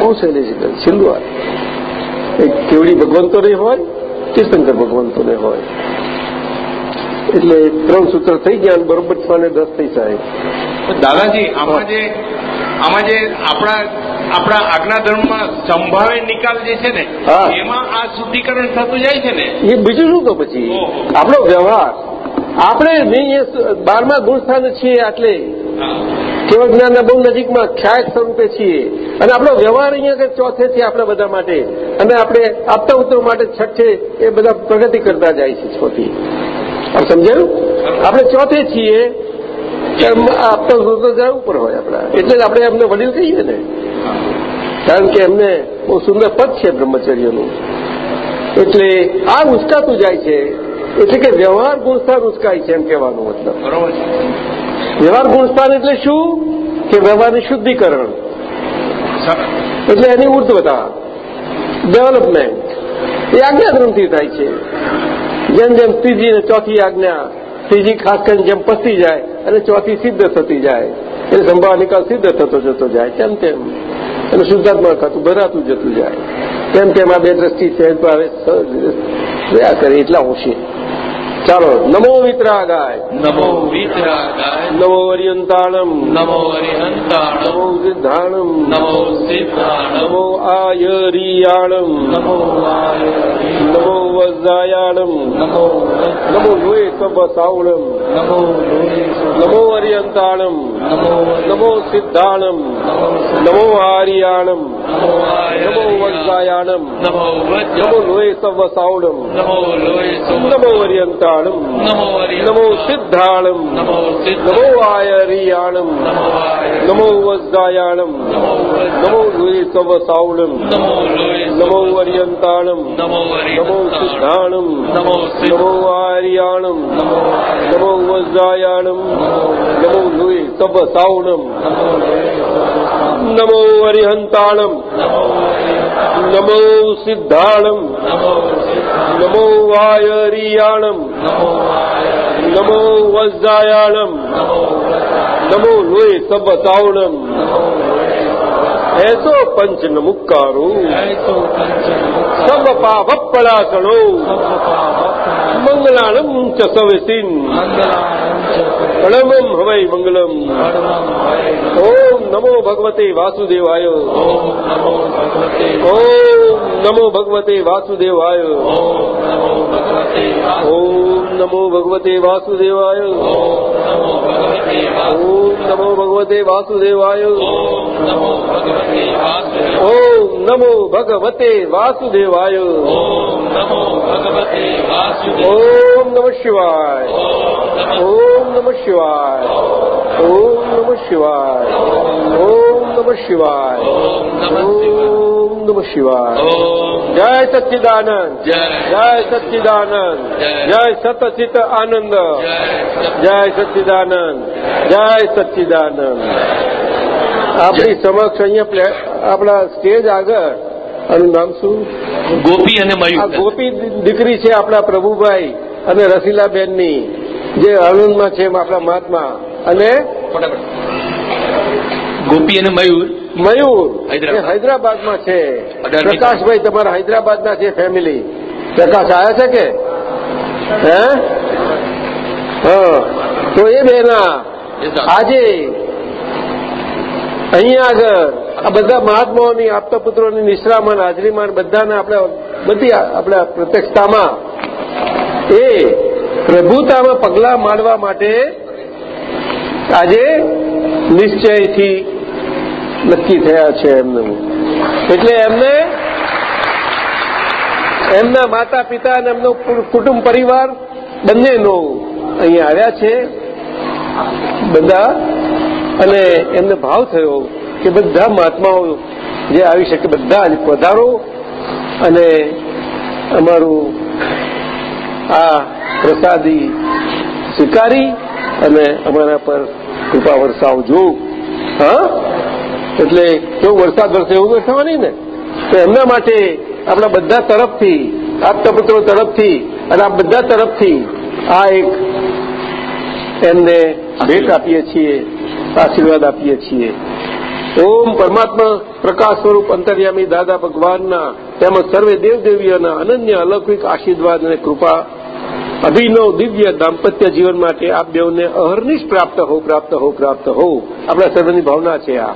હું શૈલેષી કરે એક કેવડી ભગવંતોને હોય તીર્થંકર ભગવંતોને હોય. એટલે ત્રણ સૂત્ર થઈ ગયા બરોબર છ ને દસ થઈ સાહેબ. દાદાજી આમાં જે આમાં જે આપણા આપણા આજ્ઞા ધર્મમાં સંભાવે નિકાલ જે છે ને એમાં આ શુદ્ધિકરણ થતું જાય છે ને? એ બીજું શું તો પછી? આપણો વ્યવહાર. આપણે નહીં એ બારમા ગુણસ્થાન છીએ આટલે કેવળ જ્ઞાનના બહુ નજીકમાં ખ્યાત સ્વરૂપે છીએ. અને આપણો વ્યવહાર અહીંયા આગળ ચોથે છે આપણા બધા માટે. અને આપણે આપતા ઉત્તર માટે છઠ્ઠે એ બધા પ્રગતિ કરતા જાય છે છોથી આપ સમજાયું? આપણે ચોથે છીએ આપતા ઉત્તર જાય ઉપર હોય આપણા. એટલે જ આપણે એમને વડીલ કહીએ ને. કારણ કે એમને બહુ સુંદર પદ છે બ્રહ્મચર્યનું. એટલે આ ઉચકાતું જાય છે. એટલે કે વ્યવહાર ગુણસ્થાન ઉચકાય છે એમ કહેવાનું મતલબ. બરોબર વ્યવહાર ગુણસ્થાન એટલે શું કે વ્યવહારની શુદ્ધિકરણ એટલે એની ઉર્ધ્વતા ડેવલપમેન્ટ એ આજ્ઞાધર્મથી થાય છે જેમ જેમ ત્રીજી અને ચોથી આજ્ઞા ત્રીજી ખાસ કરીને જેમ પસતી જાય અને ચોથી સિદ્ધ થતી જાય એટલે સંભાવ નિકાલ સિદ્ધ થતો જતો જાય તેમ તેમ અને શુદ્ધાત્મા ખાતું ભરાતું જતું જાય તેમ તેમ આ બે દ્રષ્ટિ સહેજ સહજ રહ્યા કરે એટલા હોશે ચાલો નમો વિતરાગાય. નમો વિતરાગાય. નમો હરિયંતાણમ નમો હરિહંતાણમ નમો સિદ્ધાણમ. નમો સિદ્ધાણ નમો આયરિયાણમ નમો નમો વજ્રાયાણમ નમો નમો લોહે સબ સાવણમ નમો નમો હરિયંતાણમ નમો નમો સિદ્ધાણમ. નમો આર્યાણમ નમો વજ્રાયાણમ નમો નમો લોહે સબ સાવણમ નમો લોહી નમો અરિયંતાણમ નમો નમો સિદ્ધાણમ નમો નમો આયરિયાણમ નમો વજાયાણમ નમો લોહે સબ સાવણમ નમો લોહી નમો અરિયંતાણમ નમો નમો સિદ્ધાણમ નમો નમો આર્યાણમ નમો વજાયાણમ નમો લોહે સબ સાવણમ નમો અરિહંતાણમ નમો સિદ્ધાણમ નમો વાયરિયાણમ पंच नमुक्कारो सब पाप સબ ચ સવેસીન પ્રણમમ હવૈ મંગલમ ઓમ નમો ભગવતે વાસુદેવાય ઓમ નમો ભગવતે વાસુદેવાય ઓમ નમો ભગવતે વાસુદેવાય ઓમ નમો ભગવતે વાસુદેવાય ઓમ નમો ભગવતે વાસુદેવાય નમો ભગવતે ઓમ નમો શિવાય ઓમ નમઃ શિવાય ઓમ નમઃ શિવાય ઓમ નમઃ શિવાય ઓમ નમ શિવાય જય સચ્ચિદાનંદ જય જય સચ્ચિદાનંદ જય સતચિત આનંદ જય સચ્ચિદાનંદ જય સચ્ચિદાનંદ આપણી સમક્ષ અહીંયા આપણા સ્ટેજ આગળ આનું નામ શું? ગોપી અને મયુર. ગોપી દીકરી છે આપણા પ્રભુભાઈ અને રસીલાબેનની જે અરુણમાં છે આપણા મહાત્મા. અને ગોપી અને મયુર. મયુર હૈદરાબાદમાં છે. પ્રકાશભાઈ તમારા હૈદરાબાદના છે ફેમિલી પ્રકાશ આવ્યા છે કે? હે? હા. તો એ બેના આજે અહીંયા આગળ આ બધા મહાત્માઓની, આપતા પુત્રોની નિશ્રામાં હાજરીમાં, બધાને આપણે, બધી આપણા પ્રત્યક્ષતામાં એ પ્રભુતામાં પગલાં માંડવા માટે આજે નિશ્ચયથી નક્કી થયા છે એમનું. એટલે એમને, એમના માતા પિતા અને એમનો કુટુંબ પરિવાર બંનેનો અહીંયા આવ્યા છે. બધા, અને એમને ભાવ થયો કે બધા મહાત્માઓ જે આવી શકે, બધા જ પધારો અને અમારું આ પ્રસાદી સ્વીકારી અને અમારા પર કૃપા વરસાવજો હા? એટલે કેવું વરસાદ વરસે એવું વરસાવવાની ને? તો એમના માટે આપણા બધા તરફથી આપતા પુત્રો તરફથી અને આ બધા તરફથી આ એક એમને ભેટ આપીએ છીએ, આશીર્વાદ આપીએ છીએ. ઓમ પરમાત્મા પ્રકાશ સ્વરૂપ અંતર્યામી દાદા ભગવાનના તેમજ સર્વે દેવદેવીઓના અનન્ય અલૌકિક આશીર્વાદ અને કૃપા. અભિનવ દિવ્ય દાંપત્ય જીવન માટે આપ દેવને અહર્નિશ પ્રાપ્ત હો પ્રાપ્ત હો પ્રાપ્ત હો. આપણા સર્વની ભાવના છે આ.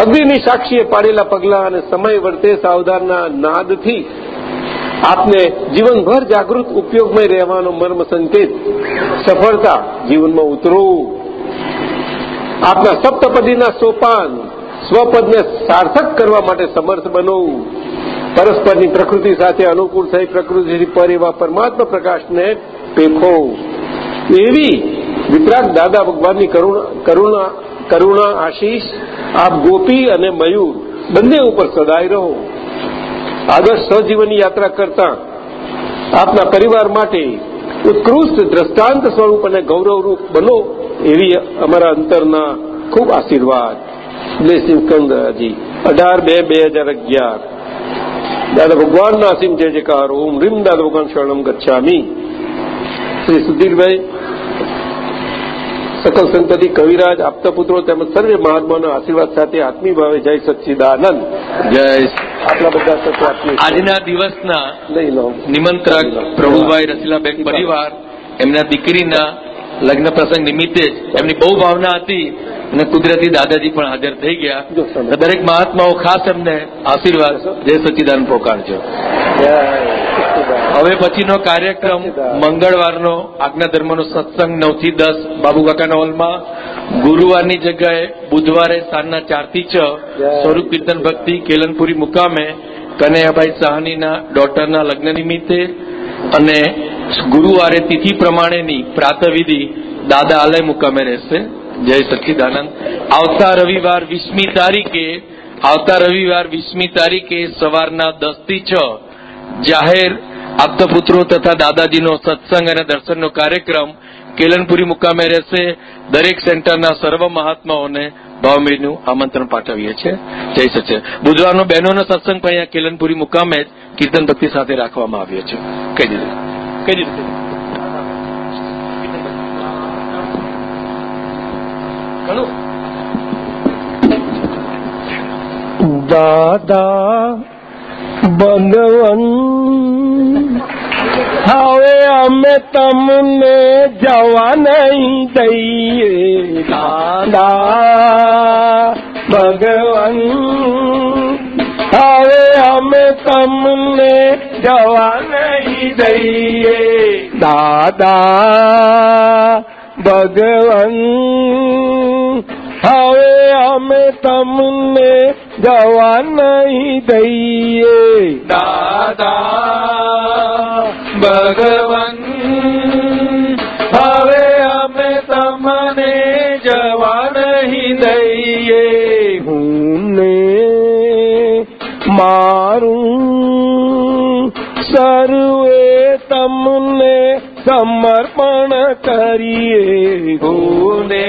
અગ્નિની સાક્ષીએ પાડેલા પગલા અને સમય વર્તે સાવધાનના નાદથી આપને જીવનભર જાગૃત ઉપયોગમાં રહેવાનો મર્મ સંકેત. સફળતા જીવનમાં ઉતરો. આપના સપ્તપદીના સોપાન સ્વપદને સાર્થક કરવા માટે સમર્થ બનવું પરસ્પરની પ્રકૃતિ સાથે અનુકૂળ થઈ પ્રકૃતિથી પર એવા પરમાત્મા પ્રકાશને પેખો. એવી વિતરાગ દાદા ભગવાનની કરુણા કરુણા આશીષ, આપ ગોપી અને મયુર બંને ઉપર સદાય રહો. આદર્શ સહજીવનની યાત્રા કરતા આપના પરિવાર માટે ઉત્કૃષ્ટ દ્રષ્ટાંત સ્વરૂપ અને ગૌરવરૂપ બનો એવી અમારા અંતરના ખૂબ આશીર્વાદ. બ્લેસિંગ કંદરાજી અઢાર બે બે હજાર અગિયાર. દાદા ભગવાનના અસીમ જય જયકાર. ઓમ રીમ દાદા ભગવાન શરણમ ગચ્છામી. શ્રી સુધીરભાઈ સકલ સંતતિ કવિરાજ આપતા પુત્રો તેમજ સર્વે મહાત્માના આશીર્વાદ સાથે આત્મી ભાવે જય સચ્ચિદાનંદ. જય આટલા બધા છીએ. આજના દિવસના નિમંત્રક પ્રભુભાઈ રસીલાબેન પરિવાર એમના દીકરીના લગ્ન પ્રસંગ નિમિત્તે એમની બહુ ભાવના હતી અને કુદરતી દાદાજી પણ હાજર થઈ ગયા. દરેક મહાત્માઓ ખાસ એમને આશીર્વાદ જય સચિદાન પોકારજો. હવે પછીનો કાર્યક્રમ મંગળવારનો આજ્ઞા ધર્મનો સત્સંગ નવથી દસ બાબુકાકાના હોલમાં. ગુરુવારની જગ્યાએ બુધવારે સાંજના ચારથી છ સ્વરૂપ કીર્તન ભક્તિ કેલનપુરી મુકામે કનૈયાભાઈ સાહનીના ડોટરના લગ્ન નિમિત્તે અને ગુરુવારે તિથિ પ્રમાણેની પ્રાતવિધિ દાદા આલય મુકામે રહેશે. જય સચ્ચિદાનંદ આવતા રવિવાર વીસમી તારીખે, આવતા રવિવાર વીસમી તારીખે સવારના દસથી છ જાહેર આપતપુત્રો તથા દાદાજીનો સત્સંગ અને દર્શનનો કાર્યક્રમ કેલનપુરી મુકામે રહેશે. દરેક સેન્ટરના સર્વ મહાત્માઓને ભાવમીનું આમંત્રણ પાઠવીએ છીએ. જય સચિદ બુધવારનો બહેનોનો સત્સંગ પણ અહીંયા કેલનપુરી મુકામે જ કીર્તન ભક્તિ સાથે રાખવામાં આવ્યો છે કઈ રીતે કઈ રીતે દાદા ભગવન, હવે અમે તમને જવા નહીં દઈએ. દાદા ભગવન હવે અમે તમને જવા નહીં દઈએ. દાદા ભગવન અમે તમને જવા નહીં દઈએ. દાદા ભગવન, હવે અમે તમને જવા નહીં દઈએ. મારું સર્વે તમને સમર્પણ કરીએ ગુને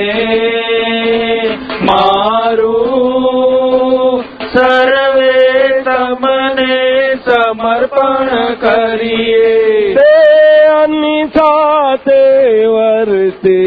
મારું સર્વે તમને સમર્પણ કરીએ તે સાથે વર્તે